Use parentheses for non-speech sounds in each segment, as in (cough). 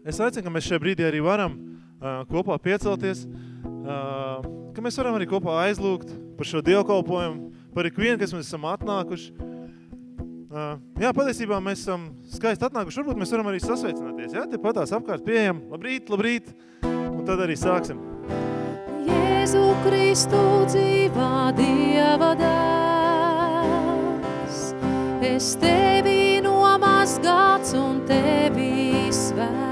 Es aicinu, ka mēs šajā brīdī arī varam uh, kopā piecelties, uh, ka mēs varam arī kopā aizlūgt par šo dievkalpojumu, par ikvienu, kas mēs esam atnākuši. Uh, jā, patiesībā mēs esam skaisti atnākuši, varbūt mēs varam arī sasveicināties, jā, te patās apkārt pieejam, labrīt, labrīt, un tad arī sāksim. Jēzu Kristu dzīvā Dieva dēls, es tevi nomazgāts un tevi svēts.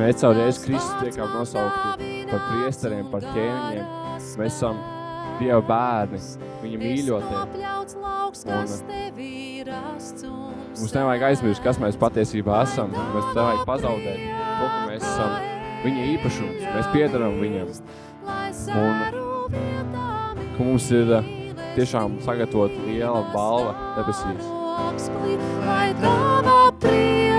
Mēs caur Jēzus Kristus tiekam nosaukti par priesteriem, par ķēniņiem. Mēs esam Dieva bērni, viņa mīļotie. Un Mums nevajag aizmirst, kas mēs patiesībā esam. Mēs nevajag pazaudēt to, ka mēs esam viņa īpašums. Mēs piedaram viņam. Un ka mums ir uh, tiešām sagatavot liela balva debesīs. Lai tava prieka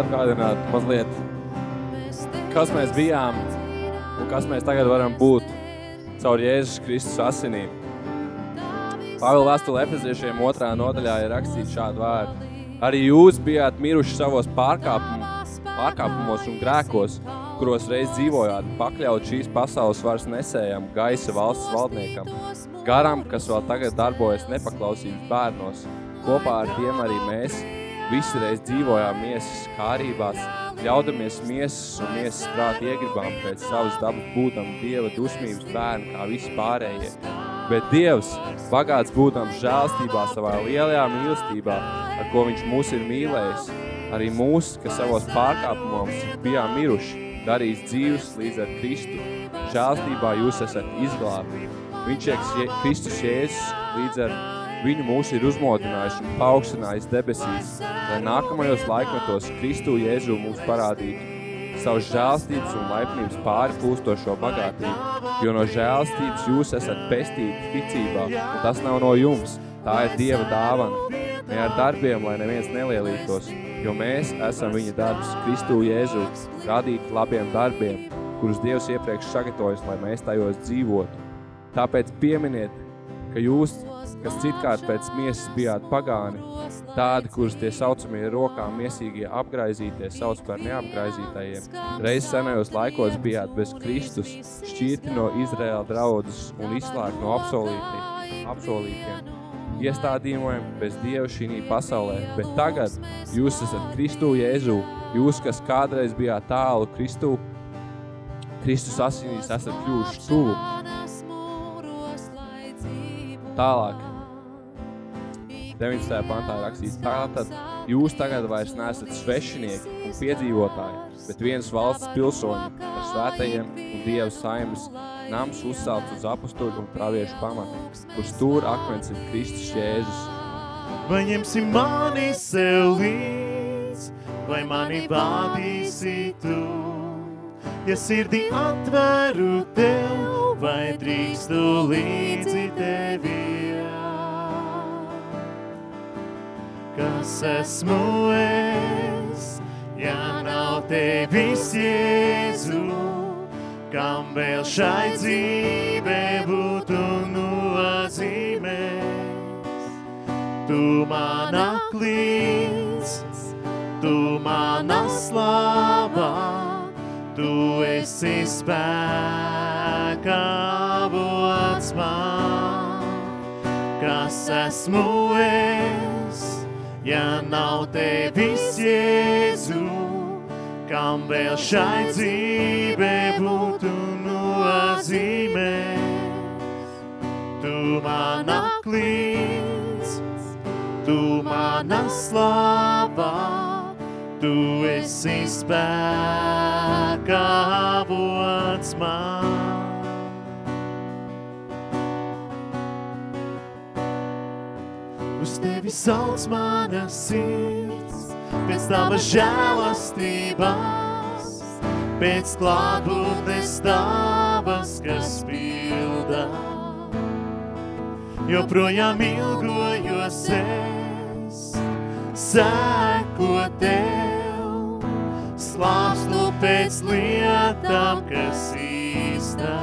atgādināt mazliet, kas mēs bijām un kas mēs tagad varam būt caur Jēzus Kristus asinīm. Pāvila vēstule Efeziešiem otrā nodaļā ir rakstīts šādu vārdu. Arī jūs bijāt miruši savos pārkāpumos, pārkāpumos un grēkos, kuros reiz dzīvojāt, pakļaut šīs pasaules varas nesējam, gaisa valsts valdniekam, garam, kas vēl tagad darbojas nepaklausības bērnos. Kopā ar tiem arī mēs visi reiz dzīvojām miesas kārībās, ļaudamies miesas un miesas prāt iegribām pēc savas dabas būtam Dieva dusmības bērni kā visi pārējie. Bet Dievs, bagāts būtam žēlstībā savā lielajā mīlestībā, ar ko viņš mūs ir mīlējis, arī mūs, kas savos pārkāpumos bijām miruši, darīs dzīvus līdz ar Kristu. Žēlstībā jūs esat izglābti. Viņš Je Kristus Jēzus līdz ar viņu mūs ir uzmodinājis un paaugstinājis debesīs, lai nākamajos laikmetos Kristu Jēzu mums parādītu savas žēlstības un laipnības pāri plūstošo bagātību, jo no žēlstības jūs esat pestīti ticībā, un tas nav no jums, tā ir Dieva dāvana. Ne ar darbiem, lai neviens nelielītos, jo mēs esam viņa darbs Kristu Jēzu, radīti labiem darbiem, kurus Dievs iepriekš sagatavojas, lai mēs tajos dzīvotu. Tāpēc pieminiet, ka jūs, kas citkārt pēc miesas bijāt pagāni, tādi, kurus tie saucamie rokām miesīgie apgraizītie sauc par neapgraizītajiem, reiz senajos laikos bijāt bez Kristus, šķirti no Izraēla draudzes un izslēgti no apsolītiem, iestādījumiem bez Dieva šī pasaulē, bet tagad jūs esat Kristu Jēzu, jūs, kas kādreiz bijāt tālu Kristu, Kristus asinīs esat kļuvuši tuvu. Tālāk. 19. pantā rakstīts, tātad jūs tagad vairs neesat svešinieki un piedzīvotāji, bet viens valsts pilsoņi ar svētajiem un Dieva saimas nams uzcelts uz apustuļu un praviešu pamatu, kur stūra akmens ir Kristus Jēzus. Vai ņemsi mani sev līdz, vai mani vādīsi tu? Ja sirdī atveru tev, vai drīkstu līdzi tevi? Kas esmu es, ja nav tevis Jēzu, kam vēl šai dzīvē būtu nozīmēs? Tu mana klīns, tu mana slava, tu esi spēkā vots man. Kas esmu es, ja nav tevis Jēzu, kam vēl šai dzīvē būtu nozīmēs? Tu mana klīns, tu mana slava, tu esi spēkā vots man. Tevi sauc mana sirds, pēc tavas žēlastības, pēc klātbūtnes tavas, kas pilda. Joprojām ilgojos es, sēko tev, lāstu pēc lietām, kas īstās.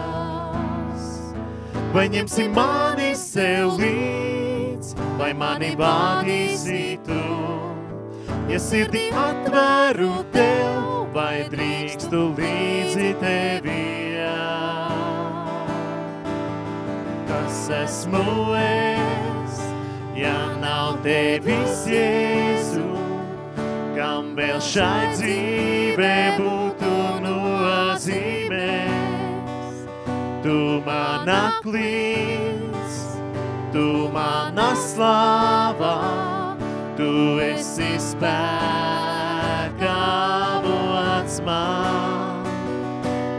Vai ņemsi mani sev līdz, vai mani vādīsi tu? Ja sirdī atveru tev, vai drīkstu līdzi tevijā? Kas esmu es, ja nav tevis Jēzu? kam vēl šai dzīvē būtu nozīmēs. Tu mana klīns, tu mana slāvā, tu esi spēkā vots man.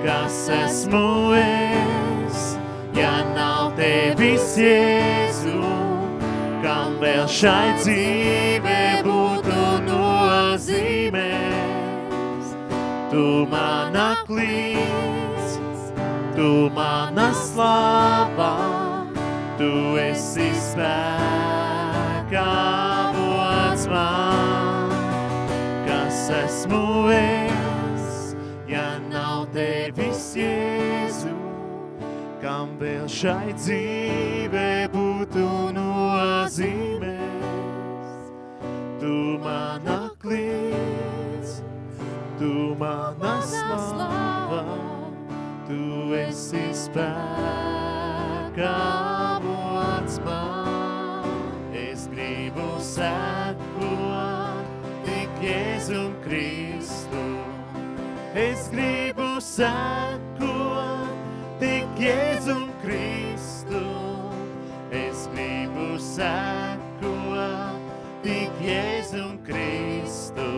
Kas esmu es, ja nav tevis Jēzu, kam vēl šai dzīvē būtu nozīmēs. Tu mana klīns, tu mana slāvā, tu esi spēkā vots man. Kas esmu es, ja nav tevis Jēzu, kam vēl šai dzīvē būtu nozīmēs. Tu mana klīns, tu mana slava, tu esi spēkā Es gribu sekot tik Jēzum Kristu. Es gribu sekot tik Jēzum Kristu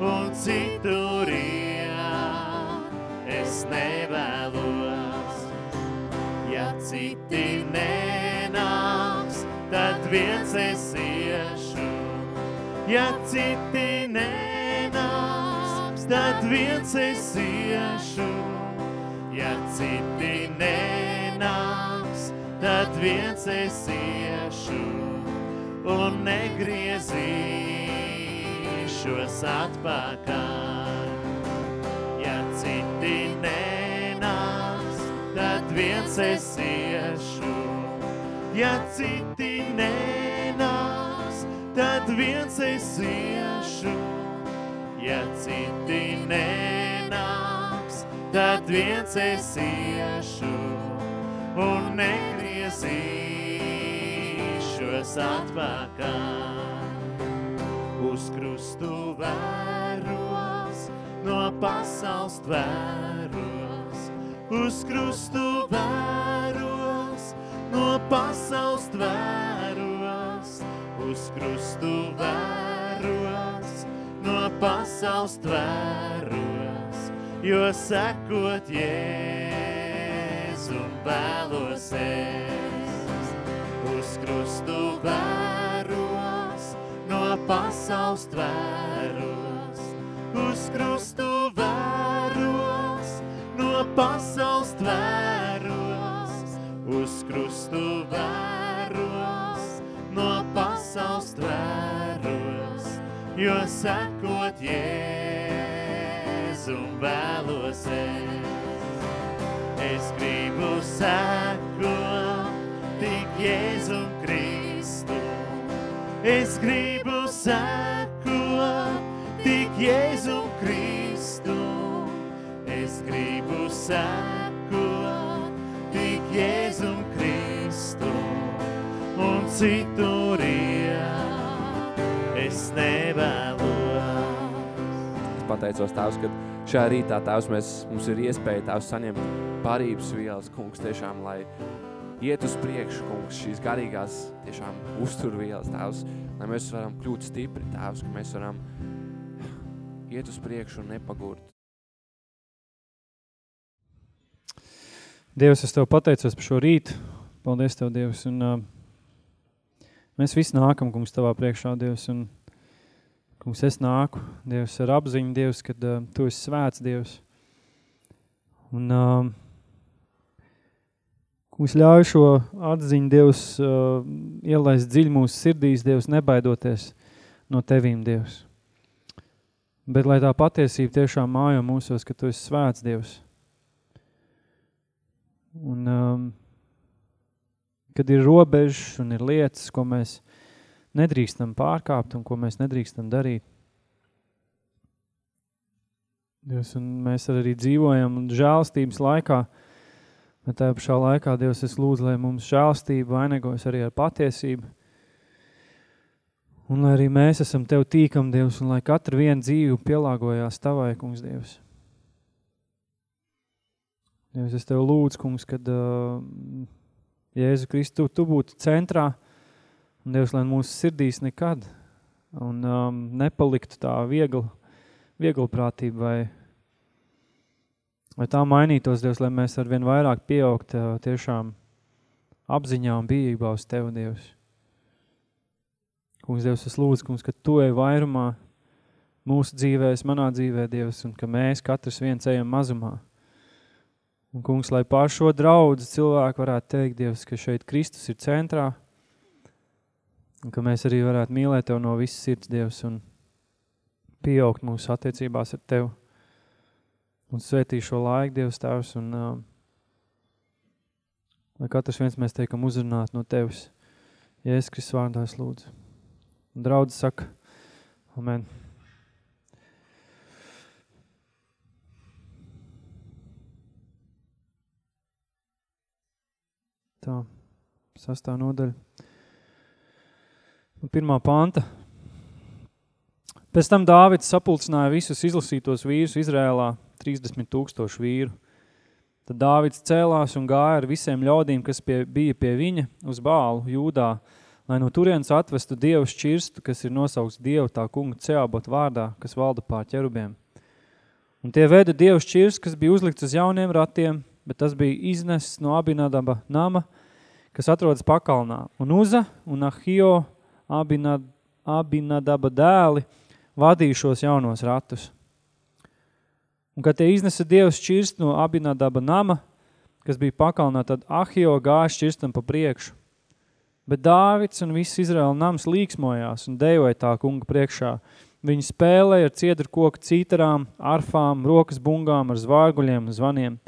un citur es nevēlos. Ja citi nenāks, tad viens es iešu. Ja citi tad viens es iešu. Ja citi nenāks, tad viens es iešu un negriezīšos atpakaļ. Ja citi nenāks, tad viens es iešu. Ja citi nenāks, tad viens es iešu. Ja citi nenāks, tad viens es iešu un negriezīšos atpakaļ. Uz krustu vēros, no pasaules tvēros. Uz krustu vēros, no pasaules tvēros. Uz krustu vēros, pasaules tvēros. Jo sekot Jēzum vēlos es. Uz krustu vēros, no pasaules tvēros. Uz krustu vēros, no pasaules tvēros. Uz krustu vēros, no pasaules tvēros. Jo sekot Jēzum vēlos es. Es gribu sekot tik Jēzum Kristu. Es gribu sekot tik Jēzum Kristu. Es gribu sekot tik Jēzum Kristu. Un citur iet es nevēlos. Es pateicos Tēvs, ka šajā rītā Tēvs mēs, mums ir iespēja Tēvs saņemt barības vielas, kungs, tiešām, lai iet uz priekšu, kungs, šīs garīgās tiešām uzturvielas, Tēvs, lai mēs varam kļūt stipri, Tēvs, ka mēs varam iet uz priekšu un nepagurt. Dievs, es Tev pateicos par šo rītu. Paldies Tev, Dievs. Un, uh, mēs visi nākam, kungs, Tavā priekšā, Dievs. Un, kungs, es nāku, Dievs, ar apziņu, Dievs, kad uh, Tu esi svēts, Dievs. Un, uh, kungs, ļauj šo atziņu, Dievs, uh, ielaist dziļi mūsu sirdīs, Dievs, nebaidoties no Tevīm, Dievs. Bet lai tā patiesība tiešām mājo mūsos, ka Tu esi svēts Dievs. Un, um, kad ir robežas un ir lietas, ko mēs nedrīkstam pārkāpt un ko mēs nedrīkstam darīt. Dievs, un mēs arī dzīvojam žēlstības laikā, bet tajā pašā laikā, Dievs, es lūdzu, lai mums žēlstība vainagojas arī ar patiesību, un lai arī mēs esam Tev tīkam, Dievs, un lai katra viena dzīve pielāgojās Tavai, kungs, Dievs. Dievs, es Tev lūdzu, kungs, kad uh, Jēzu Kristu, Tu būtu centrā, un Dievs, lai mūsu sirdīs nekad un um, nepaliktu tā viegli, vieglprātība vai, vai tā mainītos, Dievs, lai mēs arvien vairāk pieaugt uh, tiešām apziņā un bijībā uz Tev, Dievs. Kungs, Dievs, es lūdzu, kungs, ka Tu ej vairumā mūsu dzīvēs, manā dzīvē, Dievs, un ka mēs katrs viens ejam mazumā. Un, kungs, lai pār šo draudzi cilvēku varētu teikt, Dievs, ka šeit Kristus ir centrā, un ka mēs arī varētu mīlēt Tev no visas sirds, Dievs, un pieaugt mūsu attiecībās ar Tev. Un svētī šo laiku, Dievs, Tēvs, un uh, lai katrs viens mēs teikam uzrunāt no Tevis. Jēzus Kristus vārdā es lūdzu. Un draudz saka, amen. Tā, sastā nodaļa. Un pirmā panta. Pēc tam Dāvids sapulcināja visus izlasītos vīrus Izrēlā, 30 tūkstošu vīru. Tad Dāvids cēlās un gāja ar visiem ļaudīm, kas pie, bija pie viņa, uz bālu, jūdā, lai no turienes atvestu Dievu šķirstu, kas ir nosaukts Dievu tā kunga Ceabot vārdā, kas valda pār ķerubiem. Un tie veda Dievu šķirstu, kas bija uzlikts uz jauniem ratiem, bet tas bija iznesis no Abinadaba nama, kas atrodas pakalnā. Un Uza un Ahio Abinad, Abinadaba dēli vadīja šos jaunos ratus. Un, kad tie iznesa Dievs šķirst no Abinadaba nama, kas bija pakalnā, tad Ahio gāja šķirstam pa priekšu. Bet Dāvids un viss Izraela nams līksmojās un dejoja tā kunga priekšā. Viņi spēlēja ar ciedru koku cītarām, arfām, rokas bungām, ar zvārguļiem un zvaniem.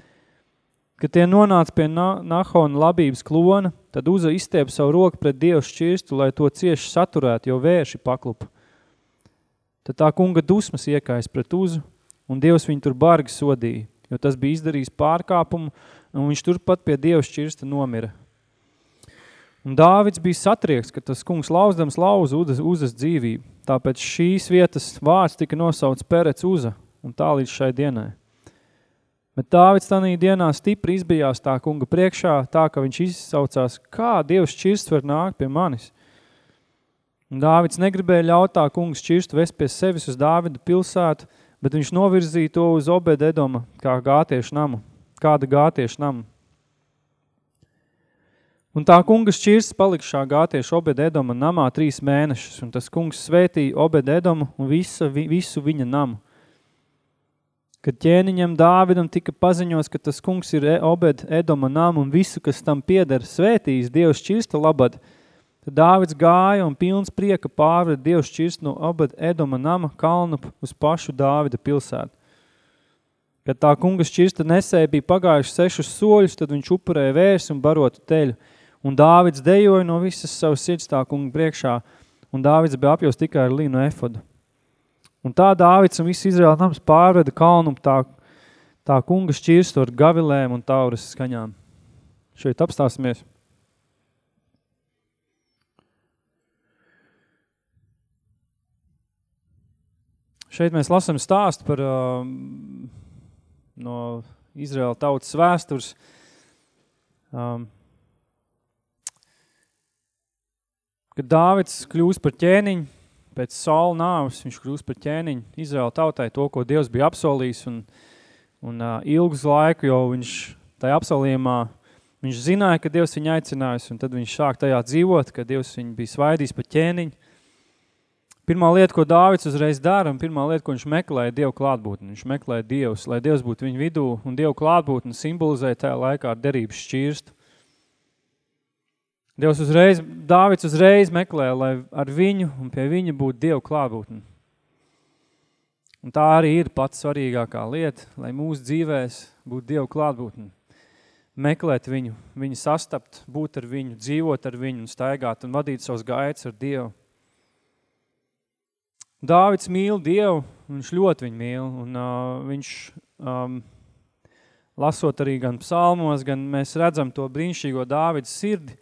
Kad tie nonāca pie Nahona labības klona, tad Uza izstiep savu roku pret Dievu šķirstu, lai to cieši saturētu, jo vērši paklupa. Tad tā kunga dusmas iekājas pret Uzu, un Dievs viņu tur bargi sodīja, jo tas bija izdarījis pārkāpumu, un viņš turpat pie Dieva šķirsta nomira. Un Dāvids bija satrieks, ka tas kungs lauzdams lauza uzas, uzas dzīvību. Tāpēc šīs vietas vārds tika nosauts Perec Uza, un tā līdz šai dienai. Bet Dāvids tanī dienā stipri izbijās tā kunga priekšā, tā ka viņš izsaucās, kā Dievs šķirsts var nākt pie manis. Un Dāvids negribēja ļaut tā kunga šķirstu vest pie sevis uz Dāvida pilsētu, bet viņš novirzīja to uz Obed Edoma, kā gātiešu namu, kāda gātiešu namu. Un tā kunga šķirsts palika šā gātieša Obed Edoma namā trīs mēnešus, un tas kungs svētīja Obed Edomu un visa, visu viņa namu. Kad ķēniņam Dāvidam tika paziņos, ka tas kungs ir Obed Edoma nam un visu, kas tam pieder, svētījis Dievs šķirsta labad, tad Dāvids gāja un pilns prieka pārved Dievs šķirst no Obed Edoma nama kalnu uz pašu Dāvida pilsētu. Kad tā kunga šķirsta nesēja bija pagājuši sešus soļus, tad viņš upurēja vērs un barotu teļu. Un Dāvids dejoja no visas savas sirds tā kunga priekšā, un Dāvids bija apjos tikai ar līnu efodu. Un tā Dāvids un viss Izraēla nams pārveda kalnu tā, tā kunga šķirstu ar gavilēm un tauras skaņām. Šeit apstāsimies. Šeit mēs lasam stāstu par uh, no Izraēla tautas vēstures. Um, kad Dāvids kļūst par ķēniņu, pēc Saula nāves viņš kļūst par ķēniņu Izraela tautai to, ko Dievs bija apsolījis un, un uh, ilgus laiku, jo viņš tajā apsolījumā, viņš zināja, ka Dievs viņu aicinājis un tad viņš sāk tajā dzīvot, ka Dievs viņu bija svaidījis par ķēniņu. Pirmā lieta, ko Dāvids uzreiz dara, un pirmā lieta, ko viņš meklēja, Dievu klātbūtni. Viņš meklēja Dievs, lai Dievs būtu viņu vidū, un Dievu klātbūtni simbolizēja tajā laikā ar derības šķirstu. Dievs uzreiz, Dāvids uzreiz meklē, lai ar viņu un pie viņa būtu Dievu klātbūtni. Un tā arī ir pats svarīgākā lieta, lai mūsu dzīvēs būtu Dievu klātbūtni. Meklēt viņu, viņu sastapt, būt ar viņu, dzīvot ar viņu un staigāt un vadīt savus gaitas ar Dievu. Dāvids mīl Dievu, viņš ļoti viņu mīl, un uh, viņš, um, lasot arī gan psalmos, gan mēs redzam to brīnišķīgo Dāvids sirdi,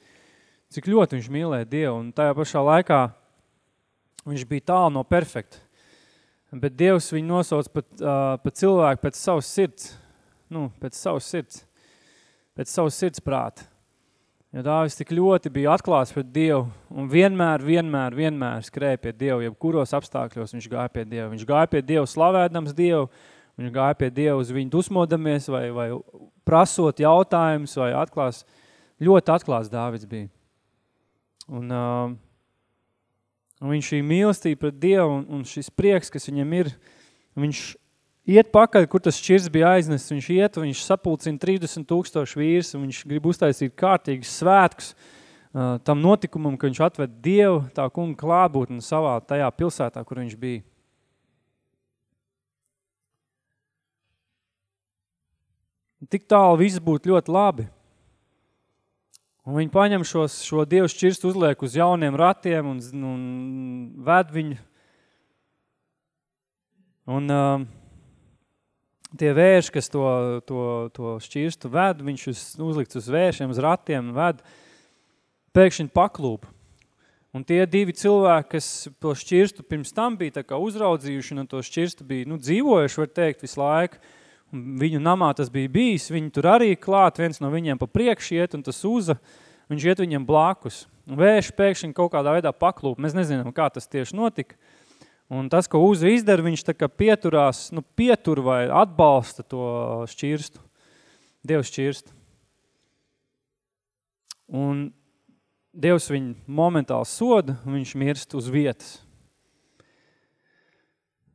cik ļoti viņš mīlēja Dievu, un tajā pašā laikā viņš bija tālu no perfekta. Bet Dievs viņu nosauc pat, uh, pat cilvēku pēc savas sirds, nu, pēc savas sirds, pēc savas sirds prāta. Jo Dāvis tik ļoti bija atklāts pret Dievu un vienmēr, vienmēr, vienmēr skrēja pie Dievu, jebkuros apstākļos viņš gāja pie Dievu. Viņš gāja pie Dievu slavēdams Dievu, viņš gāja pie Dievu uz viņu dusmodamies vai, vai prasot jautājumus vai atklās. Ļoti atklāts Dāvids bija. Un, uh, un viņš šī mīlestība pret Dievu un, un šis prieks, kas viņam ir, viņš iet pakaļ, kur tas šķirs bija aiznests, viņš iet, viņš sapulcina 30 tūkstoši vīrs, un viņš grib uztaisīt kārtīgus svētkus uh, tam notikumam, ka viņš atved Dievu, tā kunga klātbūtni savā tajā pilsētā, kur viņš bija. Tik tālu viss būtu ļoti labi. Un viņi paņem šos, šo Dievu šķirstu, uzliek uz jauniem ratiem un, un ved viņu. Un uh, tie vērši, kas to, to, to šķirstu ved, viņš uz, uzlikts uz vēršiem, uz ratiem ved, pēkšņi paklūp. Un tie divi cilvēki, kas to šķirstu pirms tam bija tā kā uzraudzījuši un to šķirstu bija nu, dzīvojuši, var teikt, visu laiku, viņu namā tas bija bijis, viņi tur arī klāt, viens no viņiem pa priekš iet, un tas uza, viņš iet viņiem blakus. Un vērši pēkšņi kaut kādā veidā paklūp. Mēs nezinām, kā tas tieši notika. Un tas, ko Uza izdara, viņš tā kā pieturās, nu pietur vai atbalsta to šķirstu, Dievs šķirstu. Un Dievs viņu momentāli soda, viņš mirst uz vietas.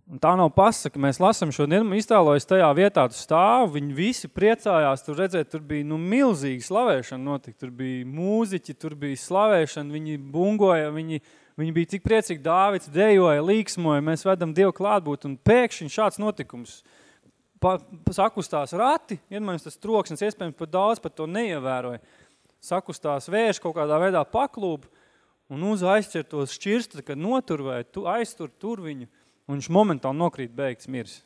Un tā nav pasaka, mēs lasam šodien, iztēlojas tajā vietā, tu stāv, viņi visi priecājās, tur redzēt, tur bija nu, milzīgi slavēšana notika, tur bija mūziķi, tur bija slavēšana, viņi bungoja, viņi Viņi bija tik priecīgi, Dāvids dejoja, līksmoja, mēs vedam Dievu klātbūt, un pēkšņi šāds notikums. Pa, sakustās rati, vienmēr tas troksnis, iespējams, pat daudz pat to neievēroja. Sakustās vērš kaut kādā veidā paklūp, un uz aizķer to šķirstu, kad notur vai tu, aiztur tur viņu, un viņš momentāli nokrīt beigts mirs.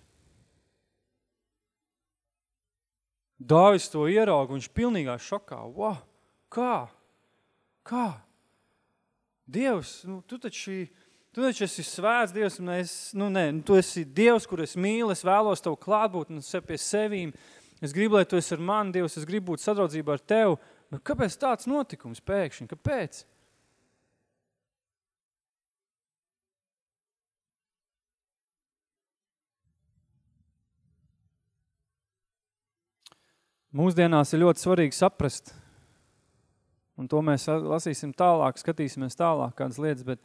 Dāvis to ierauga, viņš pilnīgā šokā. Wow, kā? Kā? Dievs, nu, tu taču, tu taču esi svēts Dievs, un es, nu, nē, nu, tu esi Dievs, kur es mīlu, es vēlos Tavu klātbūt un pie sevīm. Es gribu, lai Tu esi ar mani, Dievs, es gribu būt sadraudzībā ar Tev. Bet kāpēc tāds notikums pēkšņi? Kāpēc? Mūsdienās ir ļoti svarīgi saprast, un to mēs lasīsim tālāk, skatīsimies tālāk kādas lietas, bet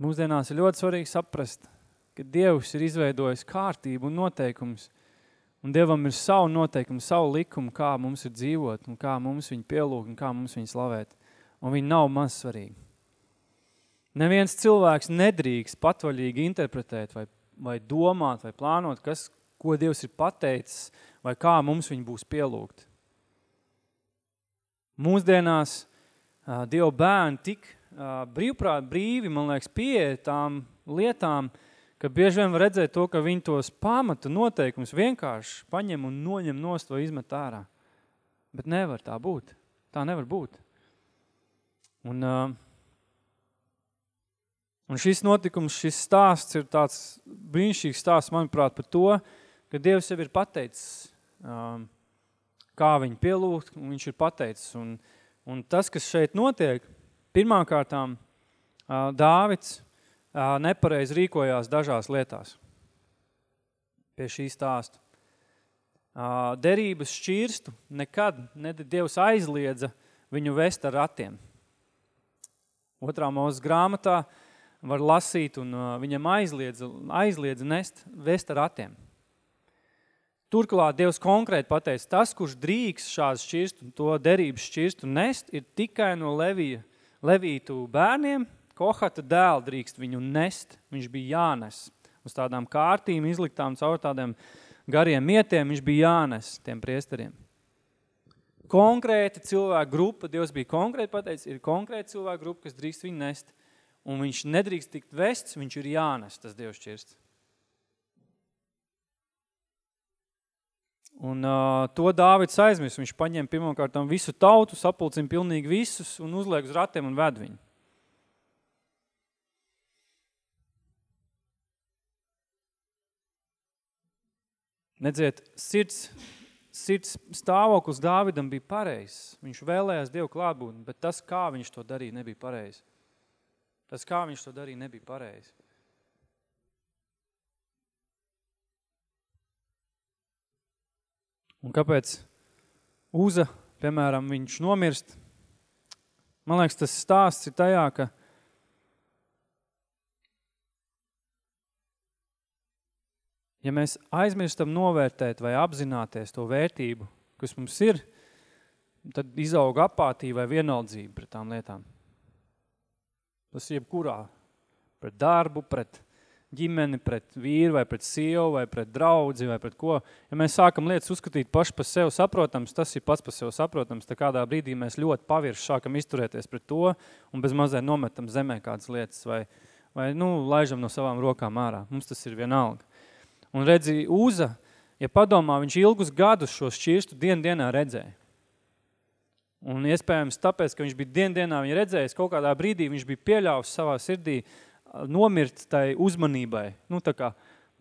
mūsdienās ir ļoti svarīgi saprast, ka Dievs ir izveidojis kārtību un noteikumus, un Dievam ir savu noteikumu, savu likumu, kā mums ir dzīvot, un kā mums viņu pielūgt, un kā mums viņu slavēt, un viņi nav maz svarīgi. Neviens cilvēks nedrīkst patvaļīgi interpretēt vai, vai domāt vai plānot, kas, ko Dievs ir pateicis, vai kā mums viņu būs pielūgt. Mūsdienās uh, Dieva bērni tik uh, brīvprāt, brīvi, man liekas, pieeja tām lietām, ka bieži vien var redzēt to, ka viņi tos pamata noteikums vienkārši paņem un noņem nost vai izmet ārā. Bet nevar tā būt. Tā nevar būt. Un, uh, un šis notikums, šis stāsts ir tāds brīnišķīgs stāsts, manuprāt, par to, ka Dievs jau ir pateicis um, kā viņu pielūgt, un viņš ir pateicis. Un, un tas, kas šeit notiek, pirmkārtām Dāvids nepareiz rīkojās dažās lietās pie šī stāstu. Derības šķirstu nekad ne Dievs aizliedza viņu vest ar ratiem. Otrā mūzes grāmatā var lasīt, un viņam aizliedza, aizliedza nest, vest ar ratiem. Turklāt Dievs konkrēti pateica, tas, kurš drīks šādu šķirstu, to derības šķirstu nest, ir tikai no Levija, Levītu bērniem, Kohata dēla drīkst viņu nest, viņš bija jānes. uz tādām kārtīm izliktām caur tādiem gariem mietiem, viņš bija jānes tiem priesteriem. Konkrēta cilvēka grupa, Dievs bija konkrēti pateicis, ir konkrēta cilvēka grupa, kas drīkst viņu nest, un viņš nedrīkst tikt vests, viņš ir jānes, tas Dievs šķirsts. Un uh, to Dāvids aizmirst. Viņš paņem pirmkārt visu tautu, sapulcina pilnīgi visus un uzliek uz ratiem un ved viņu. Nedziet, sirds, sirds stāvoklis Dāvidam bija pareizs. Viņš vēlējās Dievu klātbūtni, bet tas, kā viņš to darīja, nebija pareizi. Tas, kā viņš to darīja, nebija pareizi. Un kāpēc Uza, piemēram, viņš nomirst? Man liekas, tas stāsts ir tajā, ka ja mēs aizmirstam novērtēt vai apzināties to vērtību, kas mums ir, tad izauga apātija vai vienaldzība pret tām lietām. Tas jebkurā. Pret darbu, pret ģimeni, pret vīru, vai pret sievu, vai pret draudzi, vai pret ko. Ja mēs sākam lietas uzskatīt paši par sevi saprotams, tas ir pats par sevi saprotams, tad kādā brīdī mēs ļoti pavirši sākam izturēties pret to un bez mazai nometam zemē kādas lietas vai, vai nu, laižam no savām rokām ārā. Mums tas ir vienalga. Un redzi, Uza, ja padomā, viņš ilgus gadus šo šķirstu dienu dienā redzēja. Un iespējams tāpēc, ka viņš bija dien dienā viņa redzējis, kaut kādā brīdī viņš bija pieļāvis savā sirdī nomirt tai uzmanībai. Nu, tā kā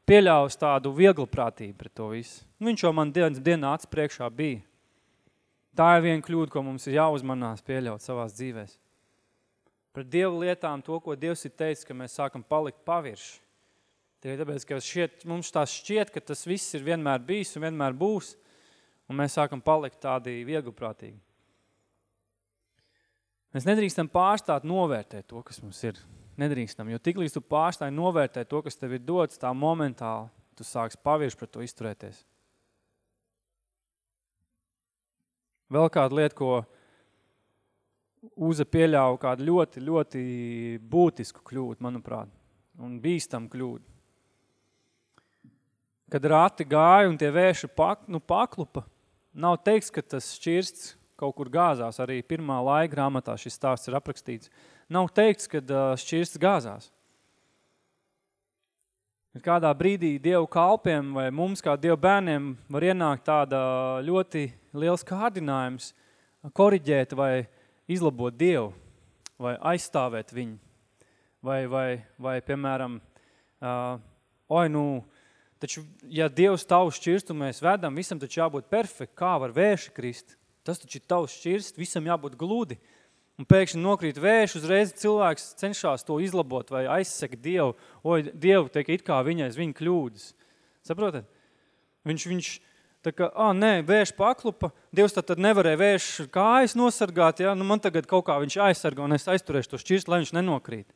pieļāvis tādu vieglprātību pret to visu. Nu, viņš jau man dienas dienā acs priekšā bija. Tā ir viena kļūda, ko mums ir jāuzmanās pieļaut savās dzīvēs. Pret Dievu lietām to, ko Dievs ir teicis, ka mēs sākam palikt pavirši. Tikai tāpēc, ka šiet, mums tās šķiet, ka tas viss ir vienmēr bijis un vienmēr būs, un mēs sākam palikt tādi vieglprātīgi. Mēs nedrīkstam pārstāt novērtēt to, kas mums ir. Nedrīkstam, jo tiklīdz tu pārstāji novērtēt to, kas tev ir dots, tā momentāli tu sāks pavirši pret to izturēties. Vēl kāda lieta, ko Uza pieļāva kādu ļoti, ļoti būtisku kļūdu, manuprāt, un bīstam kļūdu kad rati gāja un tie vēši pak, nu, paklupa, nav teiks, ka tas šķirsts kaut kur gāzās. Arī pirmā laika grāmatā šis stāsts ir aprakstīts. Nav teikts, ka šķirsts gāzās. Kādā brīdī Dievu kalpiem vai mums kā Dievu bērniem var ienākt tāda ļoti liels kārdinājums koriģēt vai izlabot Dievu vai aizstāvēt viņu. Vai, vai, vai piemēram, uh, oi, nu, Taču, ja Dievs tavs šķirst un mēs vedam, visam taču jābūt perfekti, kā var vēši krist. Tas taču ir tavs šķirst, visam jābūt gludi. Un pēkšņi nokrīt vēši, uzreiz cilvēks cenšas to izlabot vai aizsaka Dievu. Oi, Dievu, teik, it kā viņais viņa kļūdas. Saprotat? Viņš, viņš tā kā, ā, nē, vēši paklupa, Dievs tad, tad nevarēja vēši kājas nosargāt, ja? nu man tagad kaut kā viņš aizsarga un es aizturēšu to šķirst, lai viņš nenokrīt.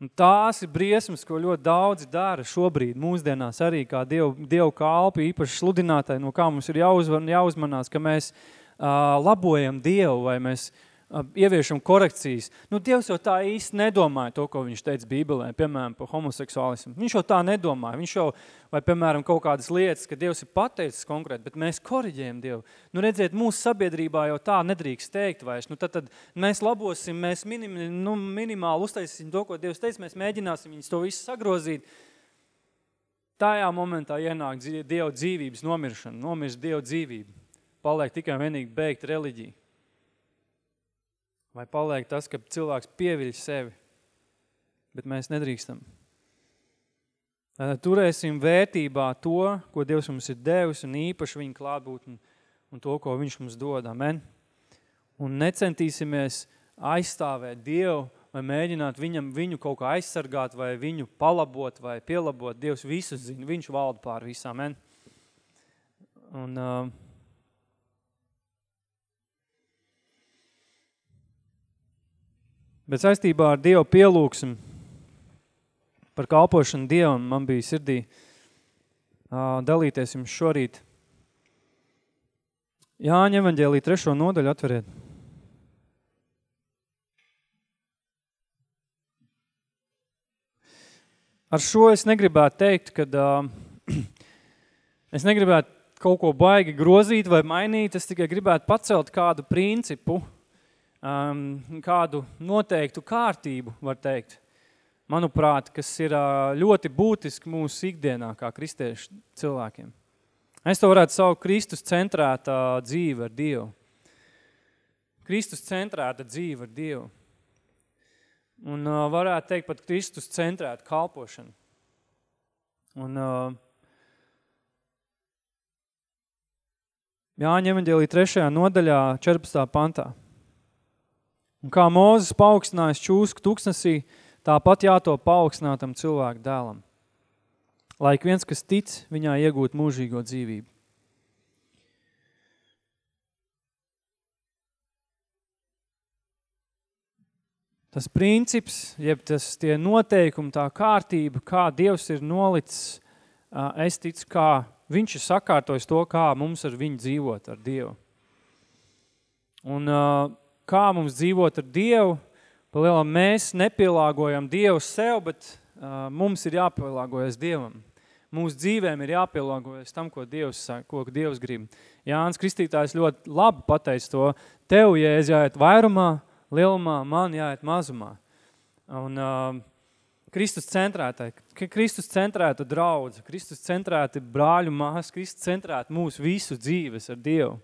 Un tās ir briesmas, ko ļoti daudzi dara šobrīd, mūsdienās arī kā Dievu, Dievu kalpi, īpaši sludinātāji, no kā mums ir jāuzvar, jāuzmanās, ka mēs uh, labojam Dievu vai mēs uh, ieviešam korekcijas. Nu, Dievs jau tā īsti nedomāja to, ko viņš teica Bībelē, piemēram, par homoseksuālismu. Viņš jau tā nedomāja. Viņš jau, vai, piemēram, kaut kādas lietas, ka Dievs ir pateicis konkrēti, bet mēs koriģējam Dievu. Nu, redziet, mūsu sabiedrībā jau tā nedrīkst teikt vairs. Nu, tad, tad mēs labosim, mēs minim, nu, minimāli uztaisīsim to, ko Dievs teica, mēs mēģināsim viņus to visu sagrozīt. Tajā momentā ienāk Dieva dzīvības nomiršana, nomirst Dieva dzīvība. Paliek tikai vienīgi beigt reliģiju. Vai paliek tas, ka cilvēks pieviļ sevi, bet mēs nedrīkstam. Turēsim vērtībā to, ko Dievs mums ir devis un īpaši viņa klātbūt un, un to, ko viņš mums dod. Amen. Un necentīsimies aizstāvēt Dievu vai mēģināt viņam, viņu kaut kā aizsargāt vai viņu palabot vai pielabot. Dievs visu zina, viņš valda pār visām. Amen. Un, uh, Bet saistībā ar Dievu pielūksim par kalpošanu Dievam man bija sirdī uh, dalīties jums šorīt. Jāņa evaņģēlī trešo nodaļu atveriet. ar šo es negribētu teikt, ka uh, (clears throat) es negribētu kaut ko baigi grozīt vai mainīt, es tikai gribētu pacelt kādu principu, um, kādu noteiktu kārtību, var teikt, manuprāt, kas ir uh, ļoti būtiski mūsu ikdienā kā kristiešu cilvēkiem. Es to varētu saukt Kristus centrētā dzīve ar Dievu. Kristus centrēta dzīve ar Dievu. Un uh, varētu teikt pat Kristus centrēta kalpošana. Un uh, Jāņa evaņģēlī 3. nodaļā 14. pantā. Un kā Mūzes paaugstinājis čūsku tuksnesī, tāpat jāto paaugstinātam cilvēku dēlam. Lai viens, kas tic, viņā iegūt mūžīgo dzīvību. Tas princips, jeb tas tie noteikumi, tā kārtība, kā Dievs ir nolicis, es ticu, kā viņš ir sakārtojis to, kā mums ar viņu dzīvot ar Dievu. Un kā mums dzīvot ar Dievu, pa lielam mēs nepielāgojam Dievu sev, bet mums ir jāpielāgojas Dievam. Mūsu dzīvēm ir jāpielāgojas tam, ko Dievs, ko Dievs grib. Jānis Kristītājs ļoti labi pateica to. Tev, es jāiet vairumā, lielumā, man jāiet mazumā. Un uh, Kristus centrētai, Kristus centrēta draudze, Kristus centrēta brāļu mājas, Kristus centrēta mūsu visu dzīves ar Dievu.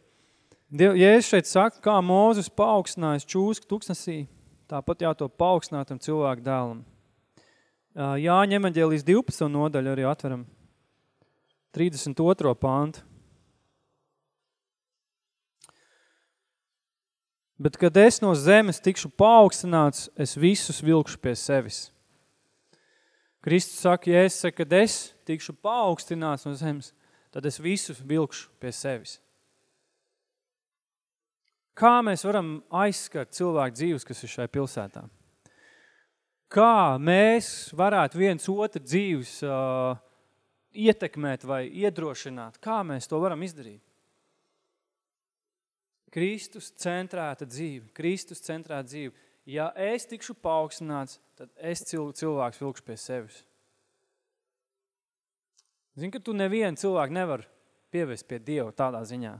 Es šeit saku, kā Mūzus paaugstinājis čūsku tuksnesī, tāpat jā to paaugstinātam cilvēku dēlam. Jāņa evaņģēlijas 12 nodaļu arī atveram. 32. pāntu. Bet, kad es no zemes tikšu paaugstināts, es visus vilkšu pie sevis. Kristus saka, ja es saku, kad es tikšu paaugstināts no zemes, tad es visus vilkšu pie sevis. Kā mēs varam aizskart cilvēku dzīves, kas ir šai pilsētā? Kā mēs varētu viens otru dzīves uh, ietekmēt vai iedrošināt? Kā mēs to varam izdarīt? Kristus centrēta dzīve, Kristus centrēta dzīve. Ja es tikšu paaugstināts, tad es cilvēks vilkšu pie sevis. Zini, ka tu nevienu cilvēku nevar pievest pie Dieva tādā ziņā.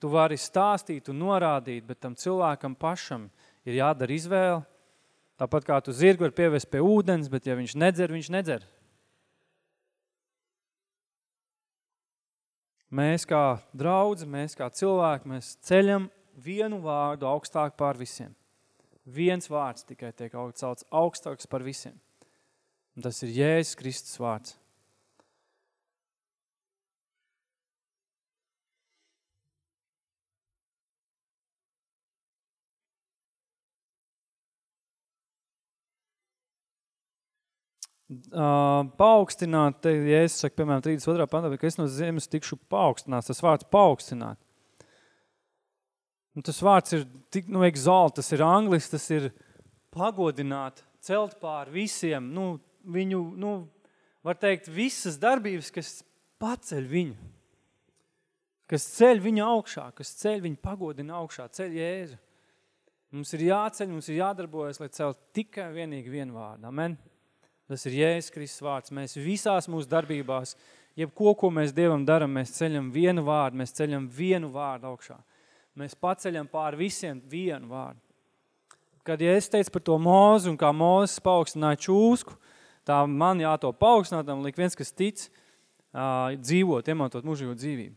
Tu vari stāstīt un norādīt, bet tam cilvēkam pašam ir jādara izvēle. Tāpat kā tu zirgu var pievest pie ūdens, bet ja viņš nedzer, viņš nedzer. Mēs kā draudzi, mēs kā cilvēki, mēs ceļam vienu vārdu augstāk pār visiem. Viens vārds tikai tiek sauc augstāks par visiem. Un tas ir Jēzus Kristus vārds. Uh, paaugstināt, te, ja es saku, piemēram, 32. pantā, ka es no zemes tikšu paaugstināts, tas vārds paaugstināt. Un tas vārds ir tik, nu, exalt, tas ir anglis, tas ir pagodināt, celt pār visiem, nu, viņu, nu, var teikt, visas darbības, kas paceļ viņu, kas ceļ viņu augšā, kas ceļ viņu pagodina augšā, ceļ Jēzu. Mums ir jāceļ, mums ir jādarbojas, lai celt tikai vienīgi vienu vārdu. Amen. Tas ir Jēzus Kristus vārds. Mēs visās mūsu darbībās, jebko, ko mēs Dievam daram, mēs ceļam vienu vārdu, mēs ceļam vienu vārdu augšā. Mēs paceļam pār visiem vienu vārdu. Kad ja es teicu par to mūzu un kā mūzes paaugstināja čūsku, tā man jāto paaugstinātam, liek viens, kas tic, dzīvot, iemantot mūžīgo dzīvību.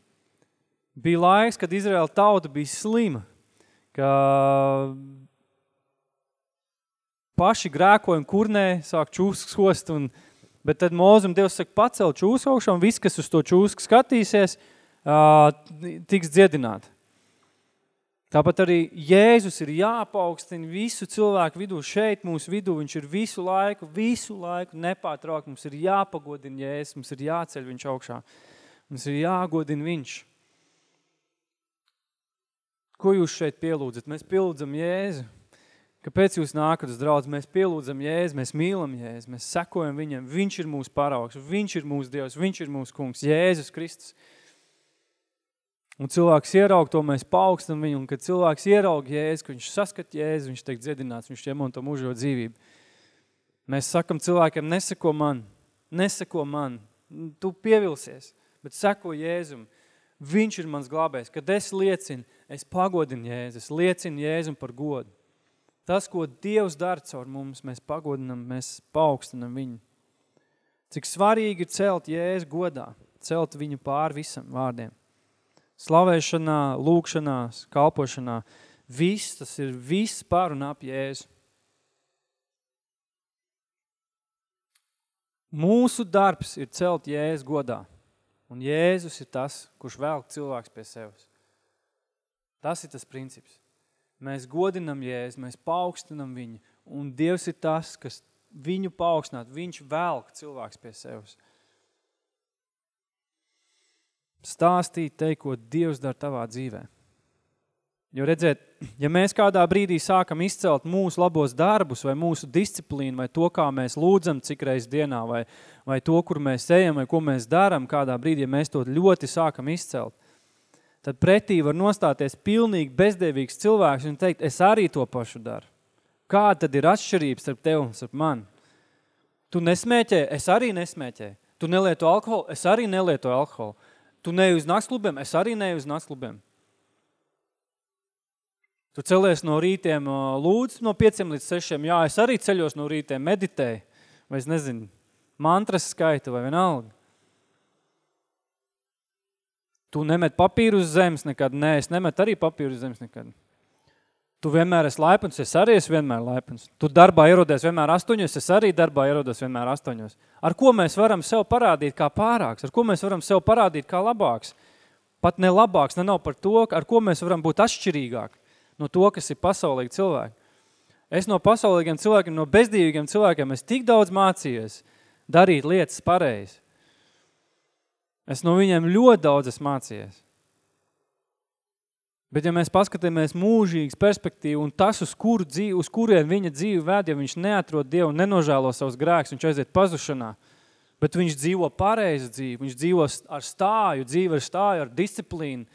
Bija laiks, kad Izraela tauta bija slima, ka paši grēkoja un kurnē, sāk čūskas host, un, bet tad mūzum Dievs saka, pacel čūsku augšā, un viss, kas uz to čūsku skatīsies, uh, tiks dziedināt. Tāpat arī Jēzus ir jāpaukstina visu cilvēku vidū, šeit mūsu vidū, viņš ir visu laiku, visu laiku nepārtraukt, mums ir jāpagodina Jēzus, mums ir jāceļ viņš augšā, mums ir jāgodina viņš. Ko jūs šeit pielūdzat? Mēs pielūdzam Jēzu. Kāpēc jūs nākat uz draudz? Mēs pielūdzam Jēzu, mēs mīlam Jēzu, mēs sekojam viņam. Viņš ir mūsu paraugs, viņš ir mūsu Dievs, viņš ir mūsu kungs, Jēzus Kristus. Un cilvēks ieraug to, mēs paaugstam viņu, un kad cilvēks ieraug Jēzu, ka viņš saskat Jēzu, viņš tiek dziedināts, viņš iemanto mūžo dzīvību. Mēs sakam cilvēkiem, neseko man, neseko man, tu pievilsies, bet seko Jēzum. Viņš ir mans glābējs. Kad es liecinu, es pagodinu Jēzu, es liecinu Jēzum par godu. Tas, ko Dievs dara caur mums, mēs pagodinam, mēs paaugstinam viņu. Cik svarīgi ir celt Jēzu godā, celt viņu pār visam vārdiem. Slavēšanā, lūkšanās, kalpošanā, viss tas ir viss par un ap Jēzu. Mūsu darbs ir celt Jēzus godā. Un Jēzus ir tas, kurš velk cilvēks pie sevis. Tas ir tas princips. Mēs godinam Jēzu, mēs paaugstinam viņu, un Dievs ir tas, kas viņu paaugstināt, viņš velk cilvēks pie sevis. Stāstīt, teikt, ko Dievs dara tavā dzīvē. Jo redziet, ja mēs kādā brīdī sākam izcelt mūsu labos darbus vai mūsu disciplīnu vai to, kā mēs lūdzam cik reiz dienā vai, vai to, kur mēs ejam vai ko mēs daram kādā brīdī, ja mēs to ļoti sākam izcelt, tad pretī var nostāties pilnīgi bezdevīgs cilvēks un teikt, es arī to pašu daru. Kāda tad ir atšķirības starp tevi un starp mani? Tu nesmēķē, es arī nesmēķēju. Tu nelieto alkoholu, es arī nelieto alkoholu. Tu ne uz naktsklubiem, es arī ne uz naktsklubiem. Tu celies no rītiem, lūdz no 5 līdz 6. Jā, es arī ceļos no rītiem, meditēju, vai es nezinu, mantras skaitu vai vienalga. Tu nemet papīru uz zemes nekad. Nē, es nemet arī papīru uz zemes nekad. Tu vienmēr esi laipns, es arī esmu vienmēr laipns. Tu darbā ierodies vienmēr astoņos, es arī darbā ierodos vienmēr astoņos. Ar ko mēs varam sev parādīt kā pārāks? Ar ko mēs varam sev parādīt kā labāks? Pat ne labāks, ne nav par to, ar ko mēs varam būt atšķirīgāk no to, kas ir pasaulīgi cilvēki. Es no pasaulīgiem cilvēkiem, no bezdīvīgiem cilvēkiem, es tik daudz mācījies darīt lietas pareizi. Es no viņiem ļoti daudz esmu mācījies. Bet ja mēs paskatāmies mūžīgas perspektīvu un tas, uz, kuru dzīvi, uz kurien viņa dzīve vēd, ja viņš neatrod Dievu nenožēlo savus grēkus, viņš aiziet pazušanā, bet viņš dzīvo pareizi dzīvi, viņš dzīvo ar stāju, dzīve ar stāju, ar disciplīnu,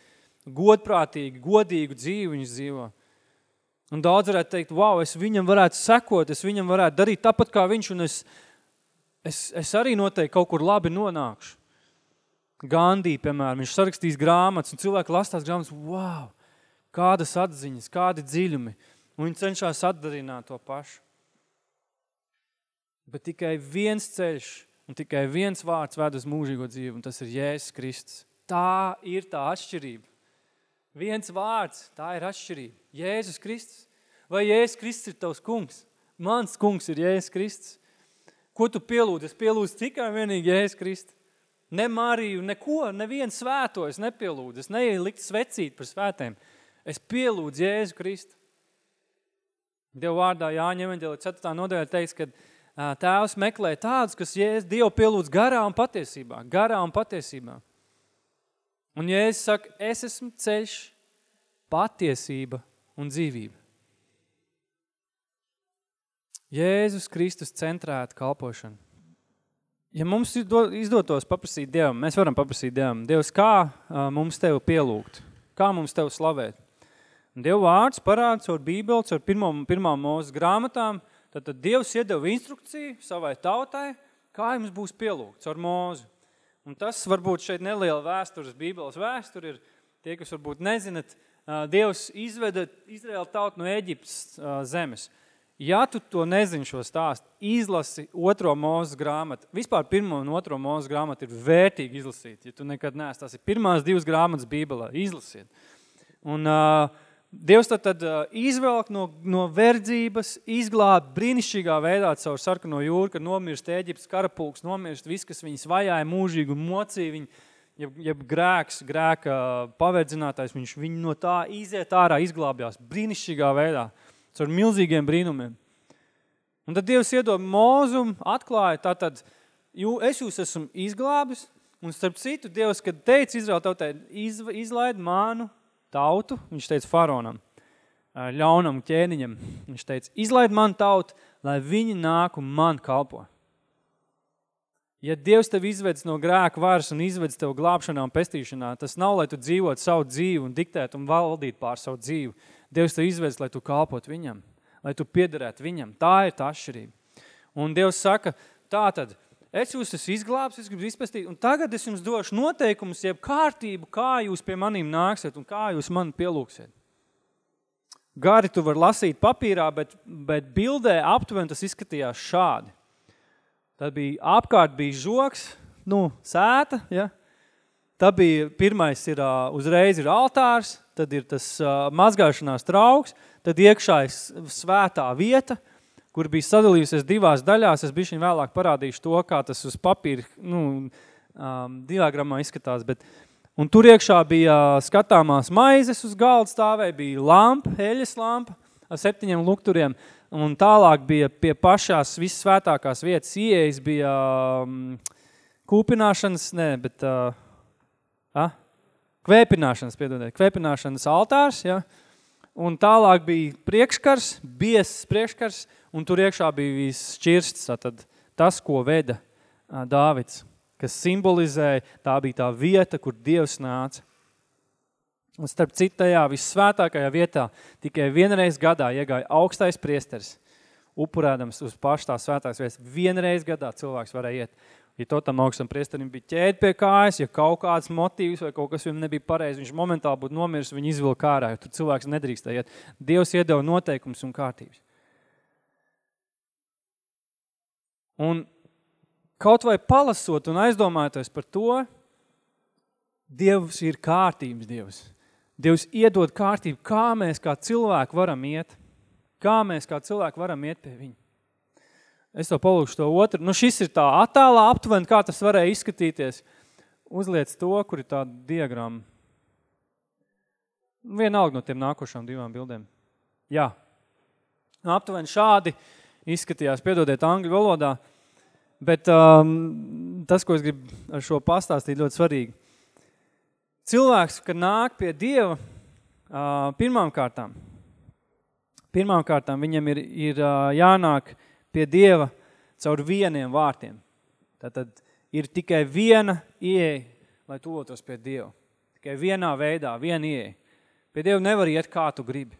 godprātīgi, godīgu dzīvi viņš dzīvo. Un daudz varētu teikt, wow, es viņam varētu sekot, es viņam varētu darīt tāpat kā viņš, un es, es, es arī noteikti kaut kur labi nonākšu. Gandī, piemēram, viņš sarakstīs grāmatas, un cilvēki lastās grāmatas, wow, kādas atziņas, kādi dziļumi, un viņi cenšas atdarināt to pašu. Bet tikai viens ceļš un tikai viens vārds ved uz mūžīgo dzīvi, un tas ir Jēzus Kristus. Tā ir tā atšķirība. Viens vārds, tā ir atšķirība. Jēzus Kristus. Vai Jēzus Kristus ir tavs kungs? Mans kungs ir Jēzus Kristus. Ko tu pielūdzi? Es pielūdzu tikai vienīgi Jēzus Kristus. Ne Mariju, neko, nevienu svēto es nepielūdzu. Es neielikt svecīt par svētēm. Es pielūdzu Jēzu Kristu. Dievu vārdā Jāņa evaņģēlī 4. nodaļā teiks, ka tēvs meklē tādus, kas Jēzus Dievu pielūdz garā un patiesībā. Garā un patiesībā. Un Jēzus saka, es esmu ceļš, patiesība un dzīvība. Jēzus Kristus centrēta kalpošana. Ja mums izdotos paprasīt Dievam, mēs varam paprasīt Dievam, Dievs, kā mums Tevi pielūgt? Kā mums Tevi slavēt? Un Dieva vārds parāda caur Bībeli, caur pirmo, pirmām mūzes grāmatām, tad, tad Dievs iedeva instrukciju savai tautai, kā jums būs pielūgt caur mūzi. Un tas varbūt šeit neliela vēstures, bībeles vēsture ir, tie, kas varbūt nezinat, Dievs izveda Izraēla tautu no Eģiptes zemes. Ja tu to nezini šo stāstu, izlasi otro mūzes grāmatu. Vispār pirmo un otro mūzes grāmatu ir vērtīgi izlasīt. Ja tu nekad neesi, tās ir pirmās divas grāmatas bībelē, izlasiet. Un uh, Dievs tad, tad izvelk no, no verdzības, izglāb brīnišķīgā veidā caur sarkano jūru, kad nomirst Ēģiptes karapulks, nomirst viss, kas viņas vajāja mūžīgi un mocīja viņu, jeb, jeb grēks, grēka paverdzinātājs, viņš viņu no tā iziet ārā, izglābjās brīnišķīgā veidā, caur milzīgiem brīnumiem. Un tad Dievs iedod mūzumu, atklāja, tātad, jū, es jūs esmu izglābis, un starp citu, Dievs, kad teica Izraela tautai, iz, izlaid mānu tautu, viņš teica faraonam, ļaunam ķēniņam, viņš teica, izlaid man tautu, lai viņi nāk un man kalpo. Ja Dievs tev izvedz no grēka varas un izvedz tev glābšanā un pestīšanā, tas nav, lai tu dzīvot savu dzīvi un diktētu un valdīt pār savu dzīvi. Dievs tev izvedz, lai tu kalpot viņam, lai tu piederētu viņam. Tā ir tā atšķirība. Un Dievs saka, tā tad, es jūs esmu izglābs, es gribu izpestīt, un tagad es jums došu noteikumus, jeb kārtību, kā jūs pie manīm nāksiet un kā jūs mani pielūksiet. Gari tu var lasīt papīrā, bet, bet bildē aptuveni tas izskatījās šādi. Tad bija apkārt bija žoks, nu, sēta, ja? Tad bija, pirmais ir, uzreiz ir altārs, tad ir tas mazgāšanās trauks, tad iekšā ir svētā vieta, kur bija sadalījusies divās daļās. Es bišķiņ vēlāk parādīšu to, kā tas uz papīra, nu, um, diagramā izskatās, bet, un tur iekšā bija skatāmās maizes uz galda stāvēja, bija lampa, eļas lampa ar septiņiem lukturiem, un tālāk bija pie pašās vissvētākās vietas ieejas bija um, kūpināšanas, ne, bet uh, a? kvēpināšanas, piedodiet, kvēpināšanas altārs, ja? un tālāk bija priekškars, biesas priekškars, un tur iekšā bija viss šķirsts, tad tas, ko veda Dāvids, kas simbolizēja, tā bija tā vieta, kur Dievs nāca. Un starp citajā vissvētākajā vietā tikai vienreiz gadā iegāja augstais priesteris, upurēdams uz pašu tā svētās vietas. Vienreiz gadā cilvēks varēja iet. Ja to tam augstam priesterim bija ķēdi pie kājas, ja kaut kāds motīvs vai kaut kas viņam nebija pareizi, viņš momentāli būtu nomiris, viņu izvilka ārā, jo tur cilvēks nedrīkst iet. Dievs iedeva noteikums un kārtības. Un kaut vai palasot un aizdomājoties par to, Dievs ir kārtības Dievs. Dievs iedod kārtību, kā mēs kā cilvēki varam iet, kā mēs kā cilvēki varam iet pie viņa. Es to palūkšu to otru. Nu, šis ir tā attālā aptuveni, kā tas varēja izskatīties. Uzliec to, kur ir tā diagrama. Vienalga no tiem nākošām divām bildēm. Jā. Nu, aptuveni šādi izskatījās, piedodiet angļu valodā, bet um, tas, ko es gribu ar šo pastāstīt, ļoti svarīgi. Cilvēks, kad nāk pie Dieva, uh, pirmām kārtām, pirmām kārtām viņam ir, ir uh, jānāk pie Dieva caur vieniem vārtiem. Tātad ir tikai viena ieeja, lai tuvotos pie Dieva. Tikai vienā veidā, viena ieeja. Pie Dieva nevar iet, kā tu gribi.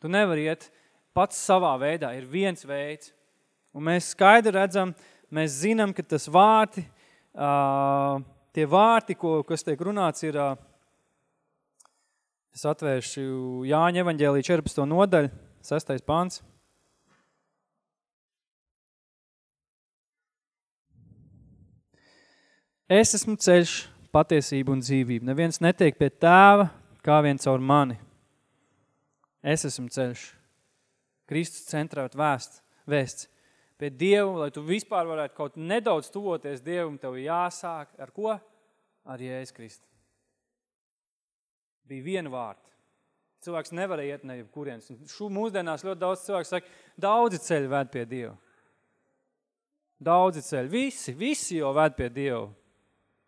Tu nevar iet pats savā veidā, ir viens veids. Un mēs skaidri redzam, mēs zinām, ka tas vārti, uh, tie vārti, ko, kas tiek runāts, ir, uh, es atvēršu Jāņa evaņģēlī 14. nodaļu, 6. pāns. Es esmu ceļš, patiesība un dzīvība. Neviens netiek pie tēva, kā viens caur mani. Es esmu ceļš. Kristus centrēt vēst, vēsts. Pie Dievu, lai tu vispār varētu kaut nedaudz tuvoties Dievam, tev jāsāk ar ko? Ar Jēzus Kristu. Bija viena vārta. Cilvēks nevarēja iet ne kurienes. Šu mūsdienās ļoti daudz cilvēku saka, daudzi ceļi ved pie Dieva. Daudzi ceļi. Visi, visi jau ved pie Dieva.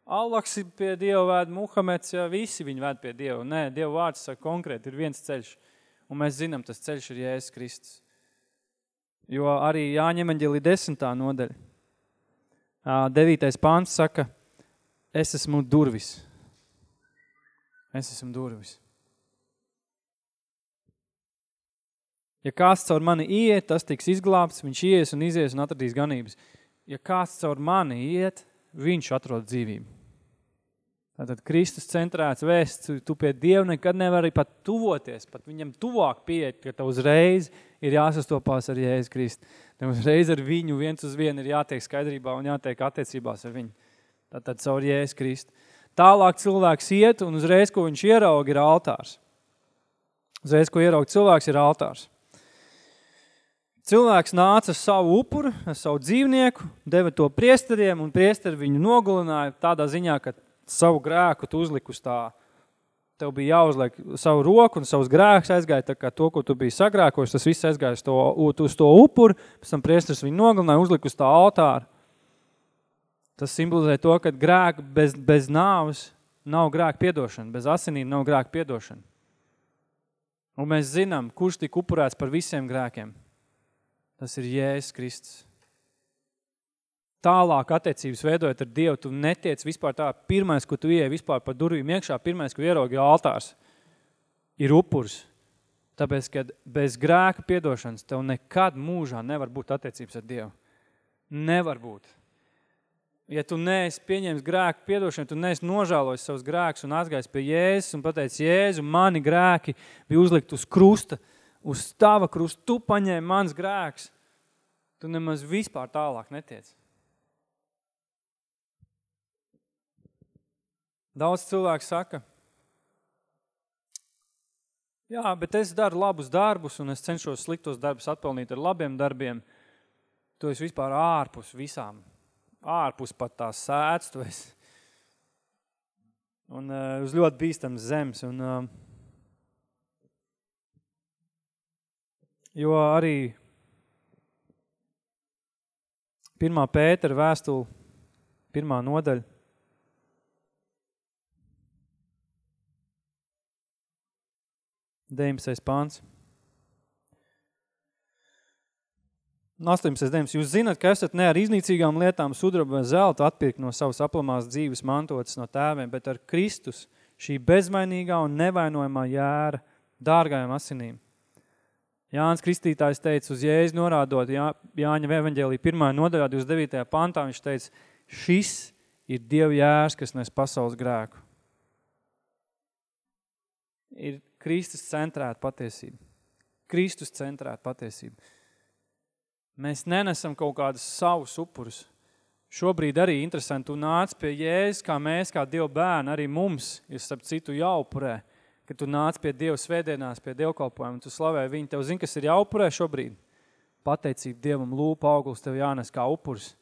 Allaks ir pie Dieva vēd, Muhameds, jā, visi viņi vēd pie Dieva. Nē, Dieva vārds saka konkrēti, ir viens ceļš. Un mēs zinām, tas ceļš ir Jēzus Kristus. Jo arī Jāņem eņģelī desmitā nodaļa. Devītais pāns saka, es esmu durvis. Es esmu durvis. Ja kāds caur mani iet, tas tiks izglābts, viņš ies un izies un atradīs ganības. Ja kāds caur mani iet, viņš atrod dzīvību. Tātad Kristus centrēts vēsts, tu pie Dieva nekad nevari pat tuvoties, pat viņam tuvāk pieiet, ka tev uzreiz ir jāsastopās ar Jēzus Kristu. Tev uzreiz ar viņu viens uz vienu ir jātiek skaidrībā un jātiek attiecībās ar viņu. Tātad caur Jēzus Kristu. Tālāk cilvēks iet un uzreiz, ko viņš ieraug, ir altārs. Uzreiz, ko ieraug cilvēks, ir altārs. Cilvēks nāca savu upuru, savu dzīvnieku, deva to priesteriem, un priesteri viņu nogulināja tādā ziņā, ka savu grēku tu uzlik uz tā, tev bija jāuzliek savu roku un savus grēkus aizgāja, tā kā to, ko tu biji sagrēkojis, tas viss aizgāja uz to, uz to upuru, pēc tam priestars viņu nogalināja, uzlik uz tā altāru. Tas simbolizē to, ka grēk bez, bez nāves nav grēka piedošana, bez asinīm nav grēka piedošana. Un mēs zinām, kurš tika upurēts par visiem grēkiem. Tas ir Jēzus Kristus tālāk attiecības veidojot ar Dievu, tu netiec vispār tā, pirmais, ko tu ieej vispār par durvīm iekšā, pirmais, ko ieraugi altārs, ir upurs. Tāpēc, kad bez grēka piedošanas tev nekad mūžā nevar būt attiecības ar Dievu. Nevar būt. Ja tu neesi pieņēmis grēku piedošanu, tu neesi nožālojis savus grēkus un atgājis pie Jēzus un pateicis, Jēzu, mani grēki bija uzlikt uz krusta, uz tava krusta, tu paņēmi mans grēks, tu nemaz vispār tālāk netiec. Daudz cilvēku saka, jā, bet es daru labus darbus un es cenšos sliktos darbus atpelnīt ar labiem darbiem. Tu esi vispār ārpus visām, ārpus pat tās sēdz, tu esi. Un uh, uz ļoti bīstams zemes. Un, uh, jo arī pirmā Pētera vēstule, pirmā nodaļa, 19. pāns. 18. dēms. Jūs zinat, ka esat ne ar iznīcīgām lietām sudraba vai zelta atpirkt no savas aplamās dzīves mantotas no tēviem, bet ar Kristus šī bezmainīgā un nevainojamā jēra dārgajām asinīm. Jānis Kristītājs teica uz Jēzus norādot Jā, Jāņa evaņģēlī 1. nodaļā 29. pantā, viņš teica, šis ir Dieva jērs, kas nes pasaules grēku. Ir Kristus centrēta patiesība. Kristus centrēta patiesība. Mēs nenesam kaut kādus savus upurus. Šobrīd arī interesanti, tu nāc pie Jēzus, kā mēs, kā Dieva bērni, arī mums ir starp citu jāupurē, ka tu nāc pie Dieva svētdienās, pie Dievkalpojuma, tu slavē viņu. Tev zini, kas ir jāupurē šobrīd? Pateicība Dievam, lūpa auglis tev jānes kā upurs.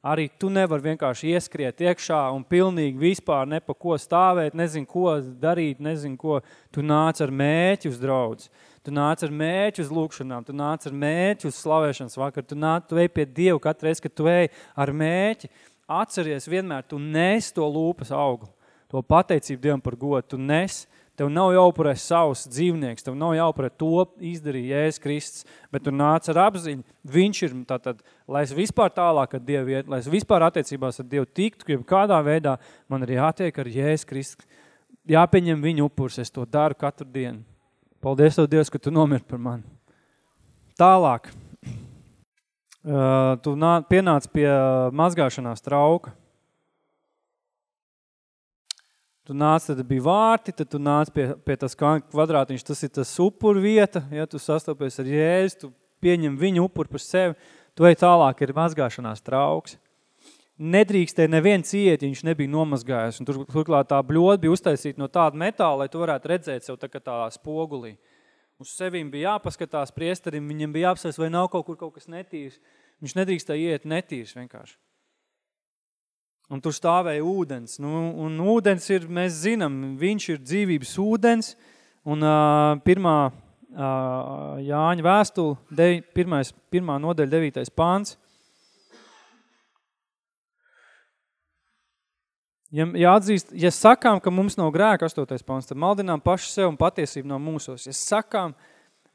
Arī tu nevar vienkārši ieskriet iekšā un pilnīgi vispār ne pa ko stāvēt, nezin ko darīt, nezin ko. Tu nāc ar mēķi uz draudz. Tu nāc ar mēķi uz lūkšanām, tu nāc ar mēķi uz slavēšanas vakaru, tu nāc, tu ej pie Dievu katru reizi, kad tu ej ar mēķi. Atceries vienmēr, tu nes to lūpas auglu, to pateicību Dievam par godu, tu nes Tev nav jāupurē savs dzīvnieks, tev nav jāupurē to izdarīja Jēzus Kristus, bet tu nāc ar apziņu. Viņš ir tātad, lai es vispār tālāk ar Dievu iet, lai es vispār attiecībās ar Dievu tiktu, ka kādā veidā man ir jātiek ar Jēzus Kristus. Jāpieņem viņu upurs, es to daru katru dienu. Paldies Tev, Dievs, ka Tu nomir par mani. Tālāk. (clears throat) Uh, tu nā, pienāc pie mazgāšanās trauka. Tu nāc, tad bija vārti, tad tu nāc pie, pie tas kvadrātiņš, tas ir tas upur vieta, ja tu sastopies ar Jēzu, tu pieņem viņu upur par sevi, tu ej tālāk, ir mazgāšanās trauks. Nedrīkstēja neviens iet, viņš nebija nomazgājis, un tur, turklāt tā bļoda bija uztaisīta no tāda metāla, lai tu varētu redzēt sev tā, tā spogulī. Uz sevīm bija jāpaskatās priesterim, viņam bija jāapsēs, vai nav kaut kur kaut kas netīrs. Viņš nedrīkstēja iet netīrs vienkārši. Un tur stāvēja ūdens. Nu, un ūdens ir, mēs zinām, viņš ir dzīvības ūdens. Un uh, pirmā uh, Jāņa vēstule, de, pirmais, pirmā nodaļa, devītais pāns. Ja, ja, atzīst, ja sakām, ka mums nav grēka, astotais pāns, tad maldinām paši sev un patiesību no mūsos. Ja sakām,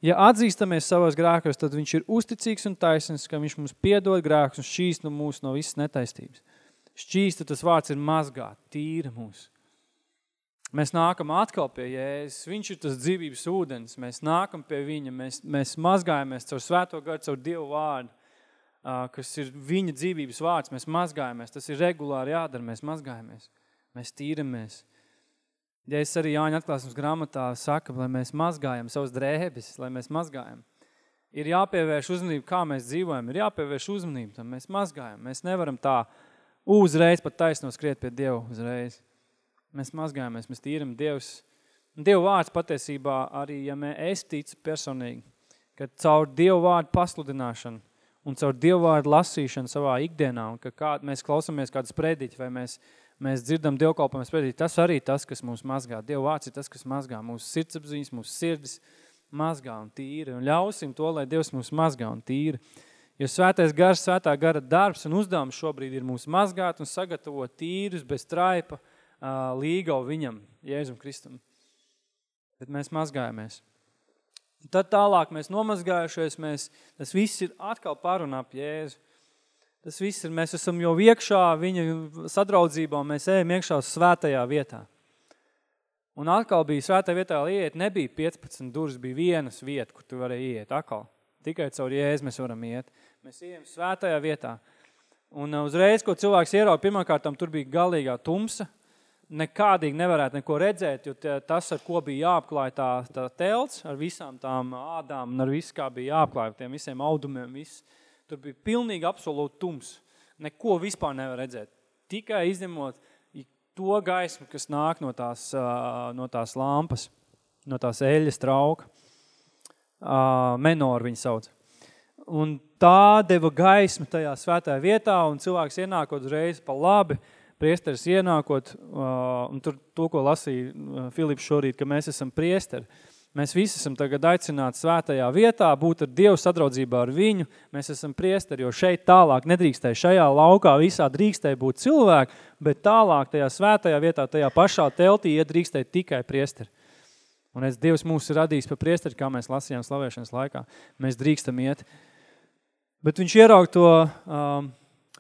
ja atzīstamies savos grēkos, tad viņš ir uzticīgs un taisns, ka viņš mums piedod grēkus un šīs no mūsu no visas netaistības. Šķīsta tas vārds ir mazgāt, tīra mūs. Mēs nākam atkal pie Jēzus. Viņš ir tas dzīvības ūdens. Mēs nākam pie viņa. Mēs, mēs mazgājamies caur svēto garu, caur Dievu vārdu, kas ir viņa dzīvības vārds. Mēs mazgājamies. Tas ir regulāri jādara. Mēs mazgājamies. Mēs tīramies. Es arī Jāņa atklāsums grāmatā saka, lai mēs mazgājam savus drēbes, lai mēs mazgājam. Ir jāpievērš uzmanību, kā mēs dzīvojam. Ir jāpievērš uzmanību, tam mēs mazgājam. Mēs nevaram tā uzreiz pat taisno skriet pie Dievu uzreiz. Mēs mazgājamies, mēs tīram Dievs. Dievu vārds patiesībā arī, ja mē, es ticu personīgi, ka caur Dievu vārdu pasludināšanu un caur Dievu vārdu lasīšanu savā ikdienā, un ka kā, mēs klausamies kādas prediķi, vai mēs, mēs dzirdam dievkalpojumus prediķi, tas arī tas, kas mūs mazgā. Dievu vārds ir tas, kas mazgā mūsu sirdsapziņas, mūsu sirdis mazgā un tīra. Un ļausim to, lai Dievs mūs mazgā un tīra. Jo svētais gars, svētā gara darbs un uzdevums šobrīd ir mūs mazgāt un sagatavot tīrus bez traipa līgau viņam, Jēzum Kristum. Bet mēs mazgājamies. Un tad tālāk mēs nomazgājušies, mēs, tas viss ir atkal parunā ap Jēzu. Tas viss ir, mēs esam jau iekšā viņa sadraudzībā, un mēs ejam iekšā svētajā vietā. Un atkal bija svētā vietā iet, nebija 15 durvis, bija vienas vieta, kur tu varēji iet atkal. Tikai caur Jēzu mēs varam iet. Mēs ejam svētajā vietā. Un uh, uzreiz, ko cilvēks ierauga, pirmkārtām tur bija galīgā tumsa, nekādīgi nevarētu neko redzēt, jo tas, ar ko bija jāapklāj tā, tā telts, ar visām tām ādām un ar visu, kā bija jāapklāj, tiem visiem audumiem, viss, tur bija pilnīgi absolūti tums. Neko vispār nevar redzēt. Tikai izņemot to gaismu, kas nāk no tās, no tās lampas, no tās eļas trauka. Menor viņa sauc. Un tā deva gaismu tajā svētajā vietā, un cilvēks ienākot uzreiz pa labi, priesteris ienākot, un tur to, ko lasīja Filips šorīt, ka mēs esam priesteri. Mēs visi esam tagad aicināti svētajā vietā, būt ar Dievu sadraudzībā ar viņu. Mēs esam priesteri, jo šeit tālāk nedrīkstēja šajā laukā visā drīkstēja būt cilvēki, bet tālāk tajā svētajā vietā, tajā pašā teltī iedrīkstēja tikai priesteri. Un es Dievs mūs ir radījis par priesteri, kā mēs lasījām slavēšanas laikā. Mēs drīkstam iet. Bet viņš ieraug to um,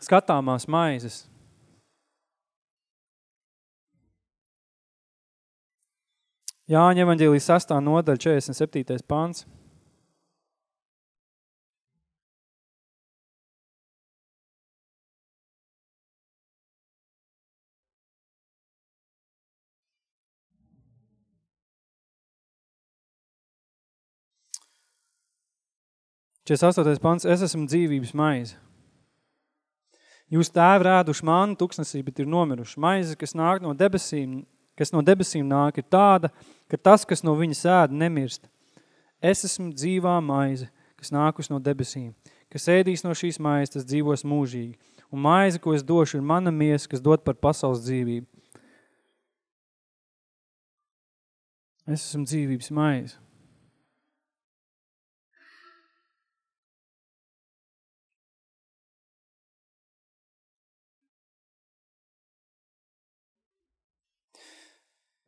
skatāmās maizes, Jāņa evaņģēlijas 6. nodaļa 47. pants. Čies 8. pants, es esmu dzīvības maize. Jūs tēvi rēduši manu tuksnesī, bet ir nomiruši. Maize, kas nāk no debesīm, kas no debesīm nāk, ir tāda, ka tas, kas no viņa sēda, nemirst. Es esmu dzīvā maize, kas nākus no debesīm, kas ēdīs no šīs maizes, tas dzīvos mūžīgi. Un maize, ko es došu, ir mana miesa, kas dod par pasaules dzīvību. Es esmu dzīvības maize.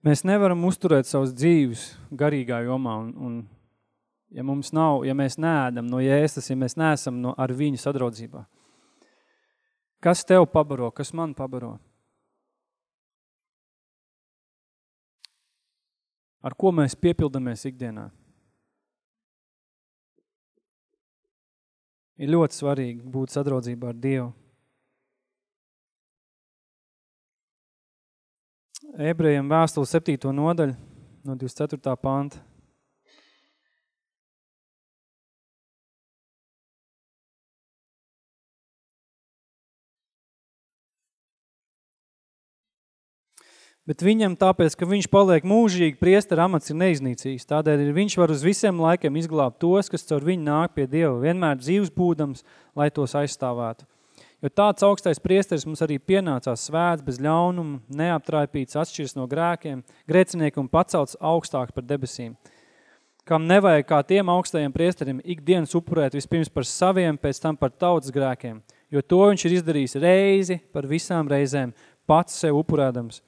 Mēs nevaram uzturēt savus dzīves garīgā jomā un, un ja mums nav, ja mēs neēdam no jēstas, ja mēs neesam no, ar viņu sadraudzībā. Kas tev pabaro, kas man pabaro? Ar ko mēs piepildamies ikdienā? Ir ļoti svarīgi būt sadraudzībā ar Dievu. Ebrejiem vēstuli 7. nodaļu no 24. panta. Bet viņam tāpēc, ka viņš paliek mūžīgi, priestara amats ir neiznīcījis. Tādēļ ir viņš var uz visiem laikiem izglābt tos, kas caur viņu nāk pie Dieva, vienmēr dzīves būdams, lai tos aizstāvētu. Jo tāds augstais priesteris mums arī pienācās svēts, bez ļaunuma, neaptraipīts, atšķirs no grēkiem, grēcinieki un pacelts augstāk par debesīm. Kam nevajag kā tiem augstajiem priesteriem ikdienas upurēt vispirms par saviem, pēc tam par tautas grēkiem, jo to viņš ir izdarījis reizi par visām reizēm, pats sev upurēdams.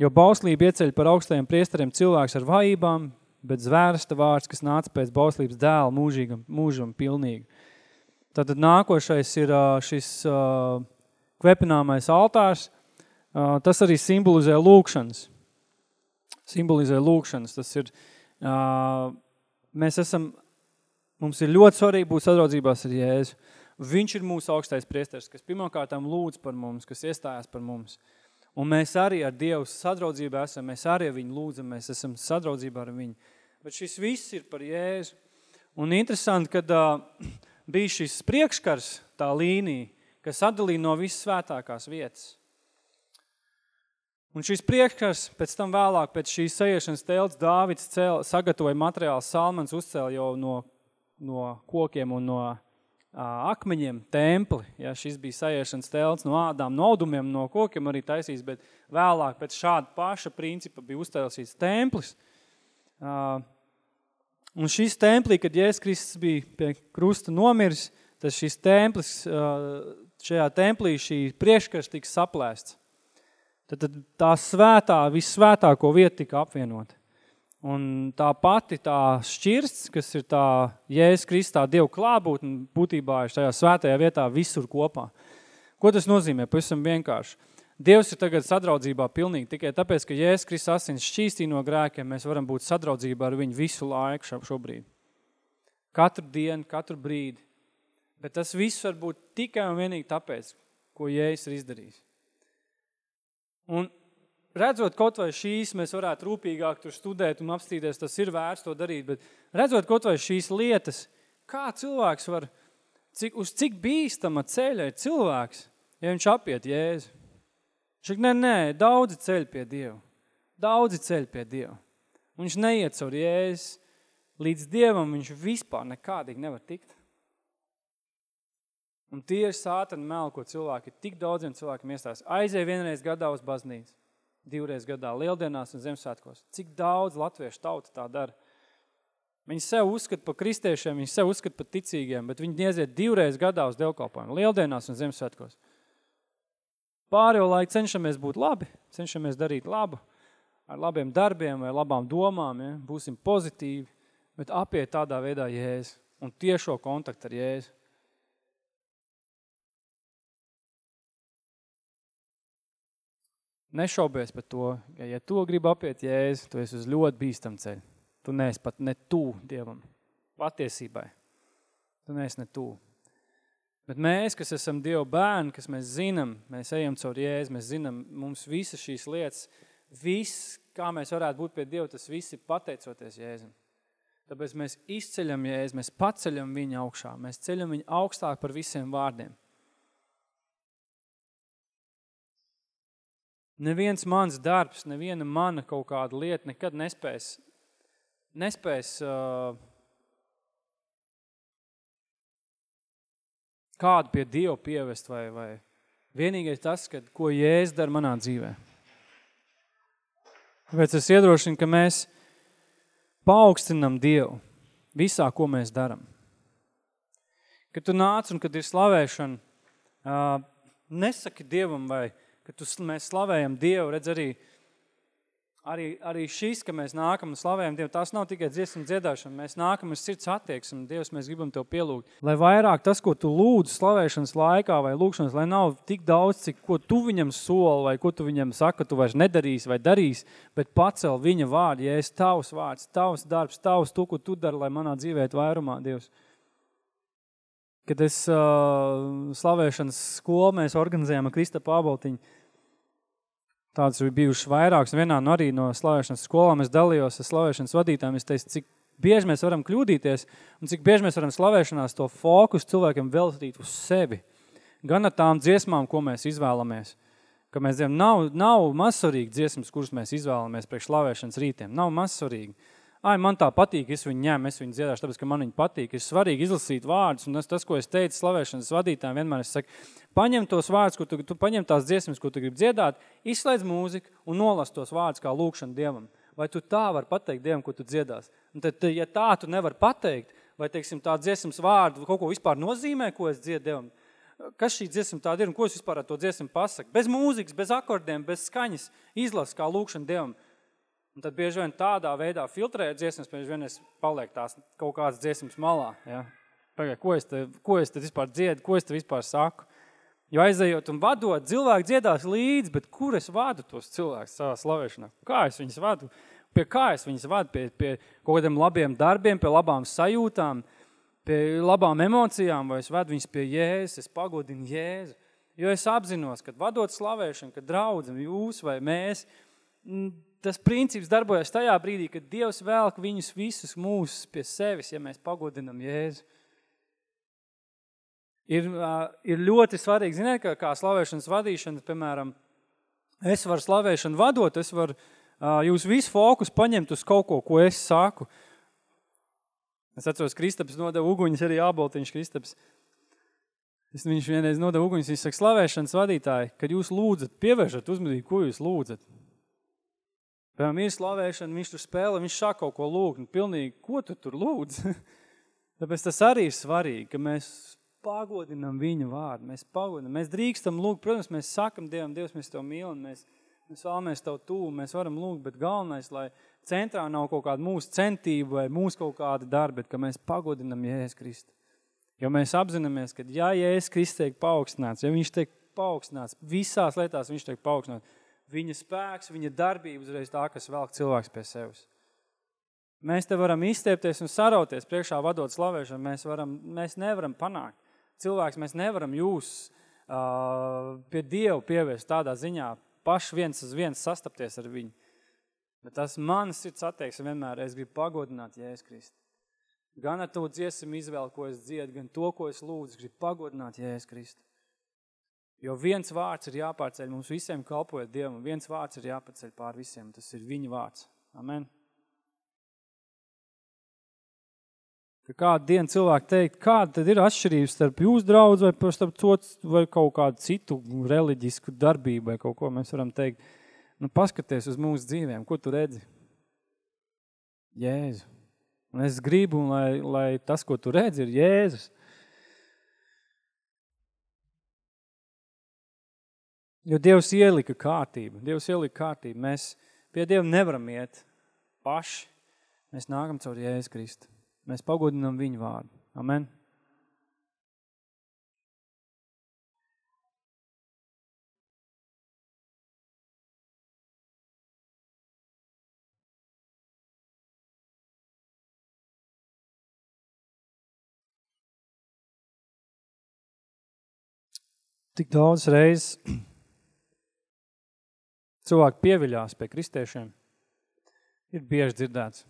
Jo bauslība ieceļ par augstajiem priesteriem cilvēks ar vājībām, bet zvērsta vārds, kas nāca pēc bauslības dēla mūžīgam, mūžam pilnīgi. Tātad nākošais ir šis kvepināmais altārs. Tas arī simbolizē lūkšanas. Simbolizē lūkšanas. Tas ir, mēs esam, mums ir ļoti svarīgi būt sadraudzībās ar Jēzu. Viņš ir mūsu augstais priesteris, kas pirmkārtām lūdz par mums, kas iestājās par mums. Un mēs arī ar Dievu sadraudzībā esam, mēs arī ar viņu lūdzam, mēs esam sadraudzībā ar viņu. Bet šis viss ir par Jēzu. Un interesanti, kad uh, bija šis priekškars, tā līnija, kas atdalīja no visas svētākās vietas. Un šis priekškars, pēc tam vēlāk, pēc šīs sajiešanas telts, Dāvids cēl, sagatavoja materiālu, Salmans uzcēla jau no, no kokiem un no a, akmeņiem templi. Ja, šis bija sajiešanas telts no ādām, no audumiem, no kokiem arī taisīs, bet vēlāk pēc šāda paša principa bija uzcēlsīts templis. A, Un šis templī, kad Jēzus Kristus bija pie krusta nomiris, tad šis templis, šajā templī šī priekškars tika saplēsts. Tad, tad tā svētā, vissvētāko vietu tika apvienota. Un tā pati tā šķirsts, kas ir tā Jēzus Kristā Dievu klābūtne, būtībā ir šajā svētajā vietā visur kopā. Ko tas nozīmē? Pavisam vienkārši. Dievs ir tagad sadraudzībā pilnīgi tikai tāpēc, ka Jēzus Kristus asins šķīstī no grēkiem, mēs varam būt sadraudzībā ar viņu visu laiku šobrīd. Katru dienu, katru brīdi. Bet tas viss var būt tikai un vienīgi tāpēc, ko Jēzus ir izdarījis. Un redzot kaut vai šīs, mēs varētu rūpīgāk tur studēt un apstīties, tas ir vērts to darīt, bet redzot kaut vai šīs lietas, kā cilvēks var, cik, uz cik bīstama ceļa ir cilvēks, ja viņš apiet Jēzu. Šik, nē, nē, daudzi ceļ pie Dievu. Daudzi ceļ pie Dievu. Un viņš neiet caur Jēzus. Līdz Dievam viņš vispār nekādīgi nevar tikt. Un tie ir sātani meli, ko cilvēki, tik daudziem cilvēkiem iestās. Aizēja vienreiz gadā uz baznīcu, divreiz gadā lieldienās un Zemesvētkos. Cik daudz latviešu tauta tā dara. Viņi sev uzskata par kristiešiem, viņi sev uzskata par ticīgiem, bet viņi nieziet divreiz gadā uz dievkalpojumu, lieldienās un Zemesvētkos. Pārējo laiku cenšamies būt labi, cenšamies darīt labu, ar labiem darbiem vai labām domām, ja? būsim pozitīvi, bet apiet tādā veidā Jēzu un tiešo kontaktu ar Jēzu. Nešaubies par to, ka ja tu gribi apiet Jēzu, tu esi uz ļoti bīstam ceļu. Tu neesi pat ne tū Dievam, patiesībai. Tu neesi ne tū. Bet mēs, kas esam Dieva bērni, kas mēs zinām, mēs ejam caur Jēzu, mēs zinām, mums visas šīs lietas, viss, kā mēs varētu būt pie Dieva, tas viss ir pateicoties Jēzum. Tāpēc mēs izceļam Jēzu, mēs paceļam viņu augšā, mēs ceļam viņu augstāk par visiem vārdiem. Neviens mans darbs, neviena mana kaut kāda lieta nekad nespēs, nespēs uh, kādu pie Dieva pievest vai, vai vienīgais tas, kad, ko Jēzus dara manā dzīvē. Tāpēc es iedrošinu, ka mēs paaugstinam Dievu visā, ko mēs daram. Kad tu nāc un kad ir slavēšana, uh, nesaki Dievam vai ka tu, mēs slavējam Dievu, redz arī, arī, arī šis, ka mēs nākam un slavējam Dievu, tās nav tikai dziesmu dziedāšana, mēs nākam uz sirds attieksmi, Dievs, mēs gribam Tev pielūgt. Lai vairāk tas, ko Tu lūdzu slavēšanas laikā vai lūkšanas, lai nav tik daudz, cik, ko Tu viņam soli vai ko Tu viņam saka, Tu vairs nedarīsi vai darīsi, bet pacel viņa vārdu, ja es Tavs vārds, Tavs darbs, Tavs tu, ko Tu dari, lai manā dzīvē vairumā, Dievs. Kad es uh, slavēšanas skolu mēs organizējām ar Krista Pābaltiņu, Tādas ir bijušas vairākas. Vienā no arī no slavēšanas skolām es dalījos ar slavēšanas vadītājiem. Es teicu, cik bieži mēs varam kļūdīties un cik bieži mēs varam slavēšanās to fokus cilvēkiem veltīt uz sevi. Gan ar tām dziesmām, ko mēs izvēlamies. Ka mēs zinām, nav, nav mazsvarīgi dziesmas, kuras mēs izvēlamies priekš slavēšanas rītiem. Nav mazsvarīgi ai, man tā patīk, es viņu ņēmu, es viņu dziedāšu, tāpēc, ka man viņa patīk. Ir svarīgi izlasīt vārdus, un tas, tas ko es teicu slavēšanas vadītājiem, vienmēr es saku, paņem tos vārdus, ko tu, tu paņem tās dziesmas, ko tu gribi dziedāt, izslēdz mūziku un nolas tos vārdus kā lūkšana Dievam. Vai tu tā var pateikt Dievam, ko tu dziedās? Un tad, ja tā tu nevar pateikt, vai, teiksim, tā dziesmas vārdu kaut ko vispār nozīmē, ko es dziedu Dievam, kas šī dziesma tāda ir un ko es vispār ar to dziesmu pasaku? Bez mūzikas, bez akordiem, bez skaņas izlas kā lūkšana Dievam. Un tad bieži vien tādā veidā filtrējot dziesmas, bieži vien es paliek tās kaut kādas dziesmas malā. Ja? Pagaid, ko, es te, ko es tad vispār dziedu, ko es te vispār saku? Jo aizējot un vadot, cilvēki dziedās līdzi, bet kur es vadu tos cilvēkus savā slavēšanā? Kā es viņus vadu? Pie kā es viņus vadu? Pie, pie kaut kādiem labiem darbiem, pie labām sajūtām, pie labām emocijām, vai es vedu viņus pie Jēzus, es pagodinu Jēzu. Jo es apzinos, kad vadot slavēšanu, kad draudzam jūs vai mēs, tas princips darbojas tajā brīdī, kad Dievs velk viņus visus mūs pie sevis, ja mēs pagodinam Jēzu. Ir, ir ļoti svarīgi, ziniet, ka kā slavēšanas vadīšana, piemēram, es varu slavēšanu vadot, es varu jūs visu fokus paņemt uz kaut ko, ko es saku. Es atceros, Kristaps nodeva uguņas, arī Āboltiņš Kristaps. Es, viņš vienreiz nodeva uguņas, viņš saka, slavēšanas vadītāji, kad jūs lūdzat, pievēršat uzmanību, ko jūs lūdzat. Piemēram, ir slavēšana, viņš tur spēlē, viņš sāk kaut ko lūgt, un pilnīgi, ko tu tur lūdz? (laughs) Tāpēc tas arī ir svarīgi, ka mēs pagodinam viņu vārdu, mēs pagodinam, mēs drīkstam lūgt, protams, mēs sakam Dievam, Dievs, mēs Tev mīlam, mēs, mēs vēlamies Tev tūvu, mēs varam lūgt, bet galvenais, lai centrā nav kaut kāda mūsu centība vai mūsu kaut kāda darba, bet ka mēs pagodinam Jēzus Kristu. Jo mēs apzināmies, ka ja Jēzus Kristus tiek paaugstināts, ja viņš tiek paaugstināts, visās lietās viņš tiek paaugstināts, viņa spēks, viņa darbība uzreiz tā, kas velk cilvēks pie sevis. Mēs te varam izstiepties un sarauties priekšā vadot slavēšanu, mēs, varam, mēs nevaram panākt. cilvēks, mēs nevaram jūs uh, pie Dievu pievērst tādā ziņā, paši viens uz viens sastapties ar viņu. Bet tas manas sirds attieksme vienmēr, es gribu pagodināt Jēzus Kristu. Gan ar to dziesmu izvēli, ko es dziedu, gan to, ko es lūdzu, gribu pagodināt Jēzus Kristu. Jo viens vārds ir jāpārceļ mums visiem kalpojot Dievam, viens vārds ir jāpaceļ pār visiem, tas ir viņa vārds. Amen. Ka kādu dienu cilvēki teikt, kāda tad ir atšķirības starp jūs draudz vai starp to, vai kaut kādu citu reliģisku darbību vai kaut ko mēs varam teikt. Nu, paskaties uz mūsu dzīvēm, ko tu redzi? Jēzu. Un es gribu, lai, lai tas, ko tu redzi, ir Jēzus. Jo Dievs ielika kārtību. Dievs ielika kārtību. Mēs pie Dieva nevaram iet paši. Mēs nākam caur Jēzus Kristu. Mēs pagodinam viņu vārdu. Amen. Tik daudz reizes cilvēki pieviļās pie kristiešiem, ir bieži dzirdēts.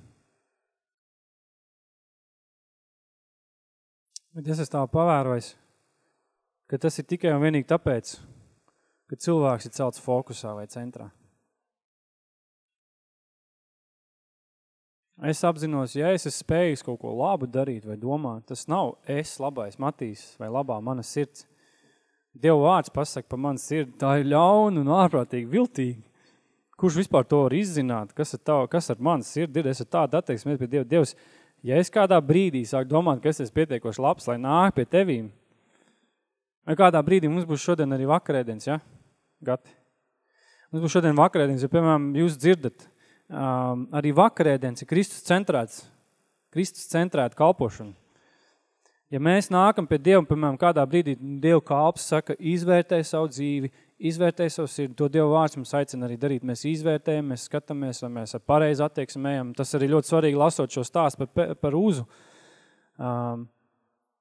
Bet es esmu tā pavērojis, ka tas ir tikai un vienīgi tāpēc, ka cilvēks ir celts fokusā vai centrā. Es apzinos, ja es esmu spējis kaut ko labu darīt vai domāt, tas nav es labais Matīs vai labā mana sirds. Dieva vārds pasaka par mani sirdi, tā ir ļauna un ārprātīgi viltīgi. Kurš vispār to var izzināt? Kas ar, tā, kas ar mani sirdi ir? Es ar tādu attieksmi pie Dieva. Dievs, ja es kādā brīdī sāku domāt, ka es esmu pietiekoši labs, lai nāk pie tevīm, vai kādā brīdī mums būs šodien arī vakarēdienas, ja? Gati. Mums būs šodien vakarēdienas, ja, piemēram, jūs dzirdat, um, arī vakarēdienas ir Kristus centrēts, Kristus centrēta kalpošana. Ja mēs nākam pie Dieva, piemēram, kādā brīdī Dieva kalps saka, izvērtē savu dzīvi, izvērtē savu sirdi, to Dieva vārds mums aicina arī darīt. Mēs izvērtējam, mēs skatāmies, vai mēs ar pareizi attieksmi ejam. Tas arī ļoti svarīgi lasot šo stāstu par, par uzu. Um,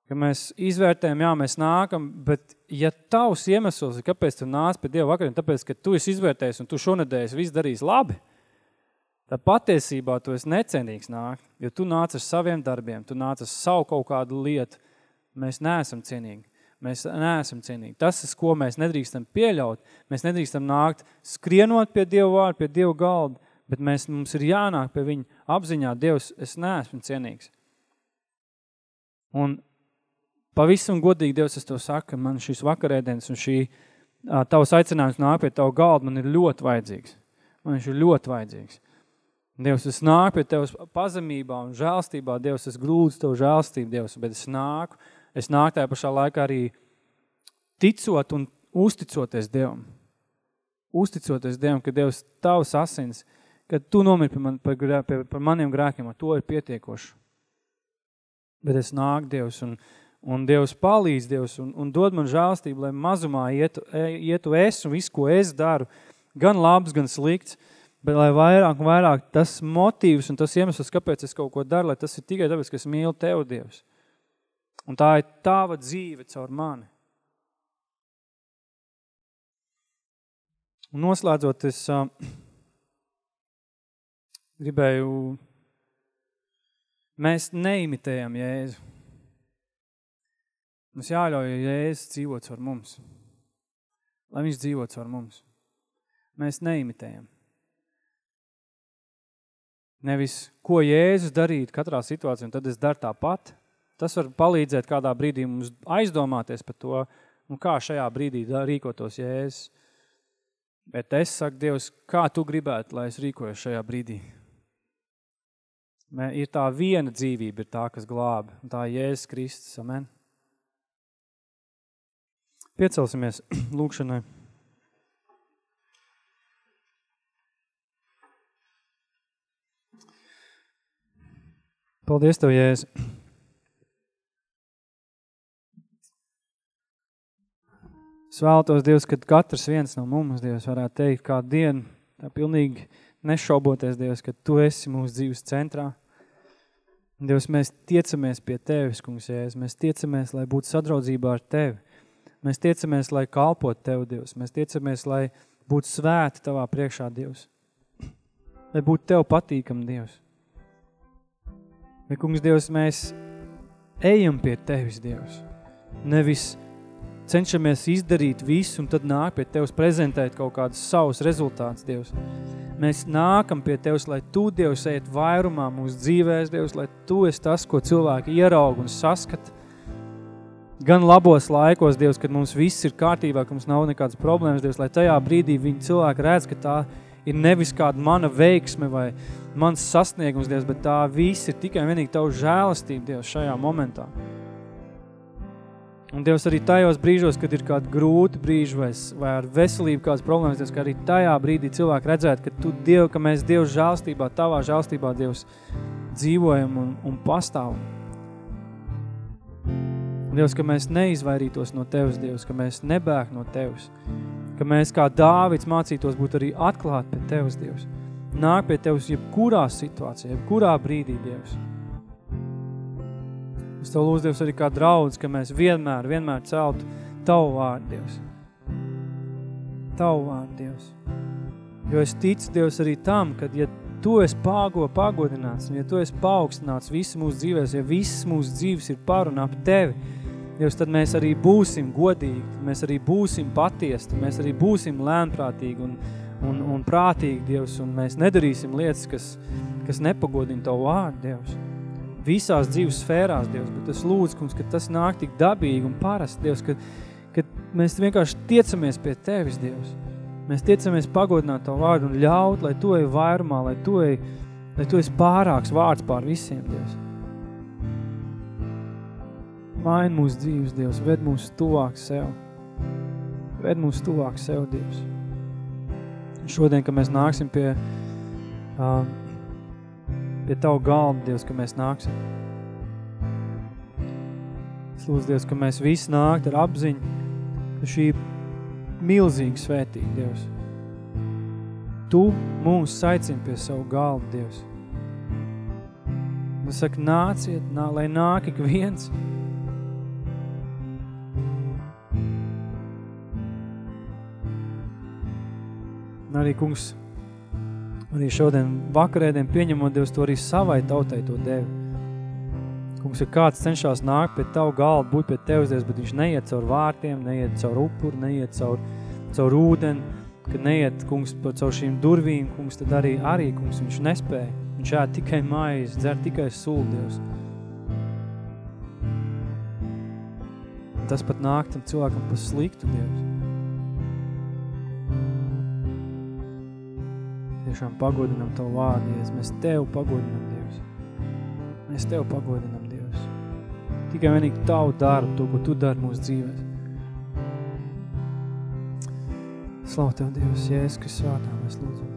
ka mēs izvērtējam, jā, mēs nākam, bet ja tavs iemesls ir, kāpēc tu nāc pie Dieva vakariem, tāpēc, ka tu esi izvērtējis un tu šonedēļ viss darīs labi, tad patiesībā tu esi necienīgs nākt, jo tu nāc ar saviem darbiem, tu nāc ar savu kaut kādu lietu, mēs neesam cienīgi. Mēs neesam cienīgi. Tas, ko mēs nedrīkstam pieļaut, mēs nedrīkstam nākt skrienot pie Dieva vārdu, pie Dieva galda, bet mēs, mums ir jānāk pie viņa apziņā, Dievs, es neesmu cienīgs. Un pavisam godīgi, Dievs, es to saku, man šīs vakarēdienas un šī tavs aicinājums nāk pie tavu galdu, man ir ļoti vajadzīgs. Man viņš ir ļoti vajadzīgs. Dievs, es nāku pie Tevs pazemībā un žēlstībā, Dievs, es grūdzu Tev žēlstību, Dievs, bet es nāku, es nāku tajā pašā laikā arī ticot un uzticoties Dievam. Uzticoties Dievam, ka Dievs Tavs asins, ka Tu nomiri par, man, par, par, par maniem grēkiem, ar to ir pietiekoši. Bet es nāku, Dievs, un, un Dievs palīdz, Dievs, un, un dod man žēlstību, lai mazumā ietu, e, ietu es un visu, ko es daru, gan labs, gan slikts, Bet lai vairāk un vairāk tas motīvs un tas iemesls, kāpēc es kaut ko daru, lai tas ir tikai tāpēc, ka es mīlu Tev, Dievs. Un tā ir Tava dzīve caur mani. Un noslēdzot, es uh, gribēju, mēs neimitējam Jēzu. Mums jāļauj Jēzus dzīvot caur mums. Lai viņš dzīvot caur mums. Mēs neimitējam. Nevis, ko Jēzus darīt katrā situācijā, un tad es daru tāpat. Tas var palīdzēt kādā brīdī mums aizdomāties par to, un kā šajā brīdī rīkotos Jēzus. Bet es saku, Dievs, kā tu gribētu, lai es rīkojos šajā brīdī? Ir tā viena dzīvība, ir tā, kas glāba, un tā Jēzus Kristus, amen. Piecelsimies (clears throat) lūkšanai. Paldies Tev, Jēzus. (clears throat) Es vēlētos, Dievs, kad katrs viens no mums, Dievs, varētu teikt kādu dienu, tā pilnīgi nešauboties, Dievs, ka Tu esi mūsu dzīves centrā. Dievs, mēs tiecamies pie Tevis, kungs, Jēzus. Mēs tiecamies, lai būtu sadraudzībā ar Tevi. Mēs tiecamies, lai kalpot Tev, Dievs. Mēs tiecamies, lai būtu svēti Tavā priekšā, Dievs. Lai būtu Tev patīkam, Dievs. Bet, kungs, Dievs, mēs ejam pie Tevis, Dievs. Nevis cenšamies izdarīt visu un tad nāk pie Tevs prezentēt kaut kādus savus rezultātus, Dievs. Mēs nākam pie Tevs, lai Tu, Dievs, ejat vairumā mūsu dzīvēs, Dievs, lai Tu esi tas, ko cilvēki ieraug un saskat. Gan labos laikos, Dievs, kad mums viss ir kārtībā, ka mums nav nekādas problēmas, Dievs, lai tajā brīdī viņi cilvēki redz, ka tā ir nevis kāda mana veiksme vai mans sasniegums, Dievs, bet tā viss ir tikai vienīgi Tavu žēlastība, Dievs, šajā momentā. Un Dievs arī tajos brīžos, kad ir kādi grūti brīži vai, vai ar veselību kādas problēmas, Dievs, ka arī tajā brīdī cilvēki redzētu, ka, tu, Diev, ka mēs Dievs žālstībā, tavā žālstībā, Dievs, dzīvojam un, un pastāvam. Dievs, ka mēs neizvairītos no Tevs, Dievs, ka mēs nebēg no Tevs, ka mēs kā Dāvids mācītos būt arī atklāt pie Tevs, Dievs. Nāk pie Tevs jebkurā situācijā, jebkurā brīdī, Dievs. Es Tev lūdzu, Dievs, arī kā draudz, ka mēs vienmēr, vienmēr celtu Tavu vārdu, Dievs. Tavu vārdu, Dievs. Jo es ticu, Dievs, arī tam, kad, ja Tu esi pāgo, pagodināts, un ja Tu esi paaugstināts visu mūsu dzīvēs, ja viss mūsu dzīves ir par un ap Tevi, Dievs, tad mēs arī būsim godīgi, mēs arī būsim patiesti, mēs arī būsim lēnprātīgi un, un, un prātīgi, Dievs, un mēs nedarīsim lietas, kas, kas nepagodina Tavu vārdu, Dievs visās dzīves sfērās, Dievs, bet es lūdzu, kungs, ka tas nāk tik dabīgi un parasti, Dievs, ka, ka mēs vienkārši tiecamies pie Tevis, Dievs. Mēs tiecamies pagodināt Tavu vārdu un ļaut, lai Tu ej vairumā, lai Tu ej, lai Tu esi pārāks vārds pār visiem, Dievs. Maini mūsu dzīves, Dievs, ved mūs tuvāk sev. Ved mūs tuvāk sev, Dievs. Un šodien, kad mēs nāksim pie uh, pie Tavu galda, Dievs, ka mēs nāksim. Es lūdzu, Dievs, ka mēs visi nākt ar apziņu, ka šī milzīgi svētīgi, Dievs. Tu mūs saicini pie savu galdu, Dievs. Es saku, nāciet, nā, lai nāk ik viens. Un arī, kungs, arī šodien vakarēdien pieņemot Dievs to arī savai tautai to devi. Kungs, ja kāds cenšas nākt pie tavu galdu, būt pie Tevs, Dievs, bet viņš neiet caur vārtiem, neiet caur upuru, neiet caur, caur ūdeni, kad neiet, kungs, caur šīm durvīm, kungs, tad arī, arī, kungs, viņš nespēja. Viņš ēd tikai maizi, dzer tikai sulu, Dievs. Tas pat nāk tam cilvēkam pa sliktu, Dievs. Tiešām pagodinam Tavu vārdu, Dievs. Mēs Tev pagodinam, Dievs. Mēs Tev pagodinam, Dievs. Tikai vienīgi Tavu darbu, to, ko Tu dari mūsu dzīvēs. Slavu Tev, Dievs, Jēzus, kas svātā mēs lūdzam.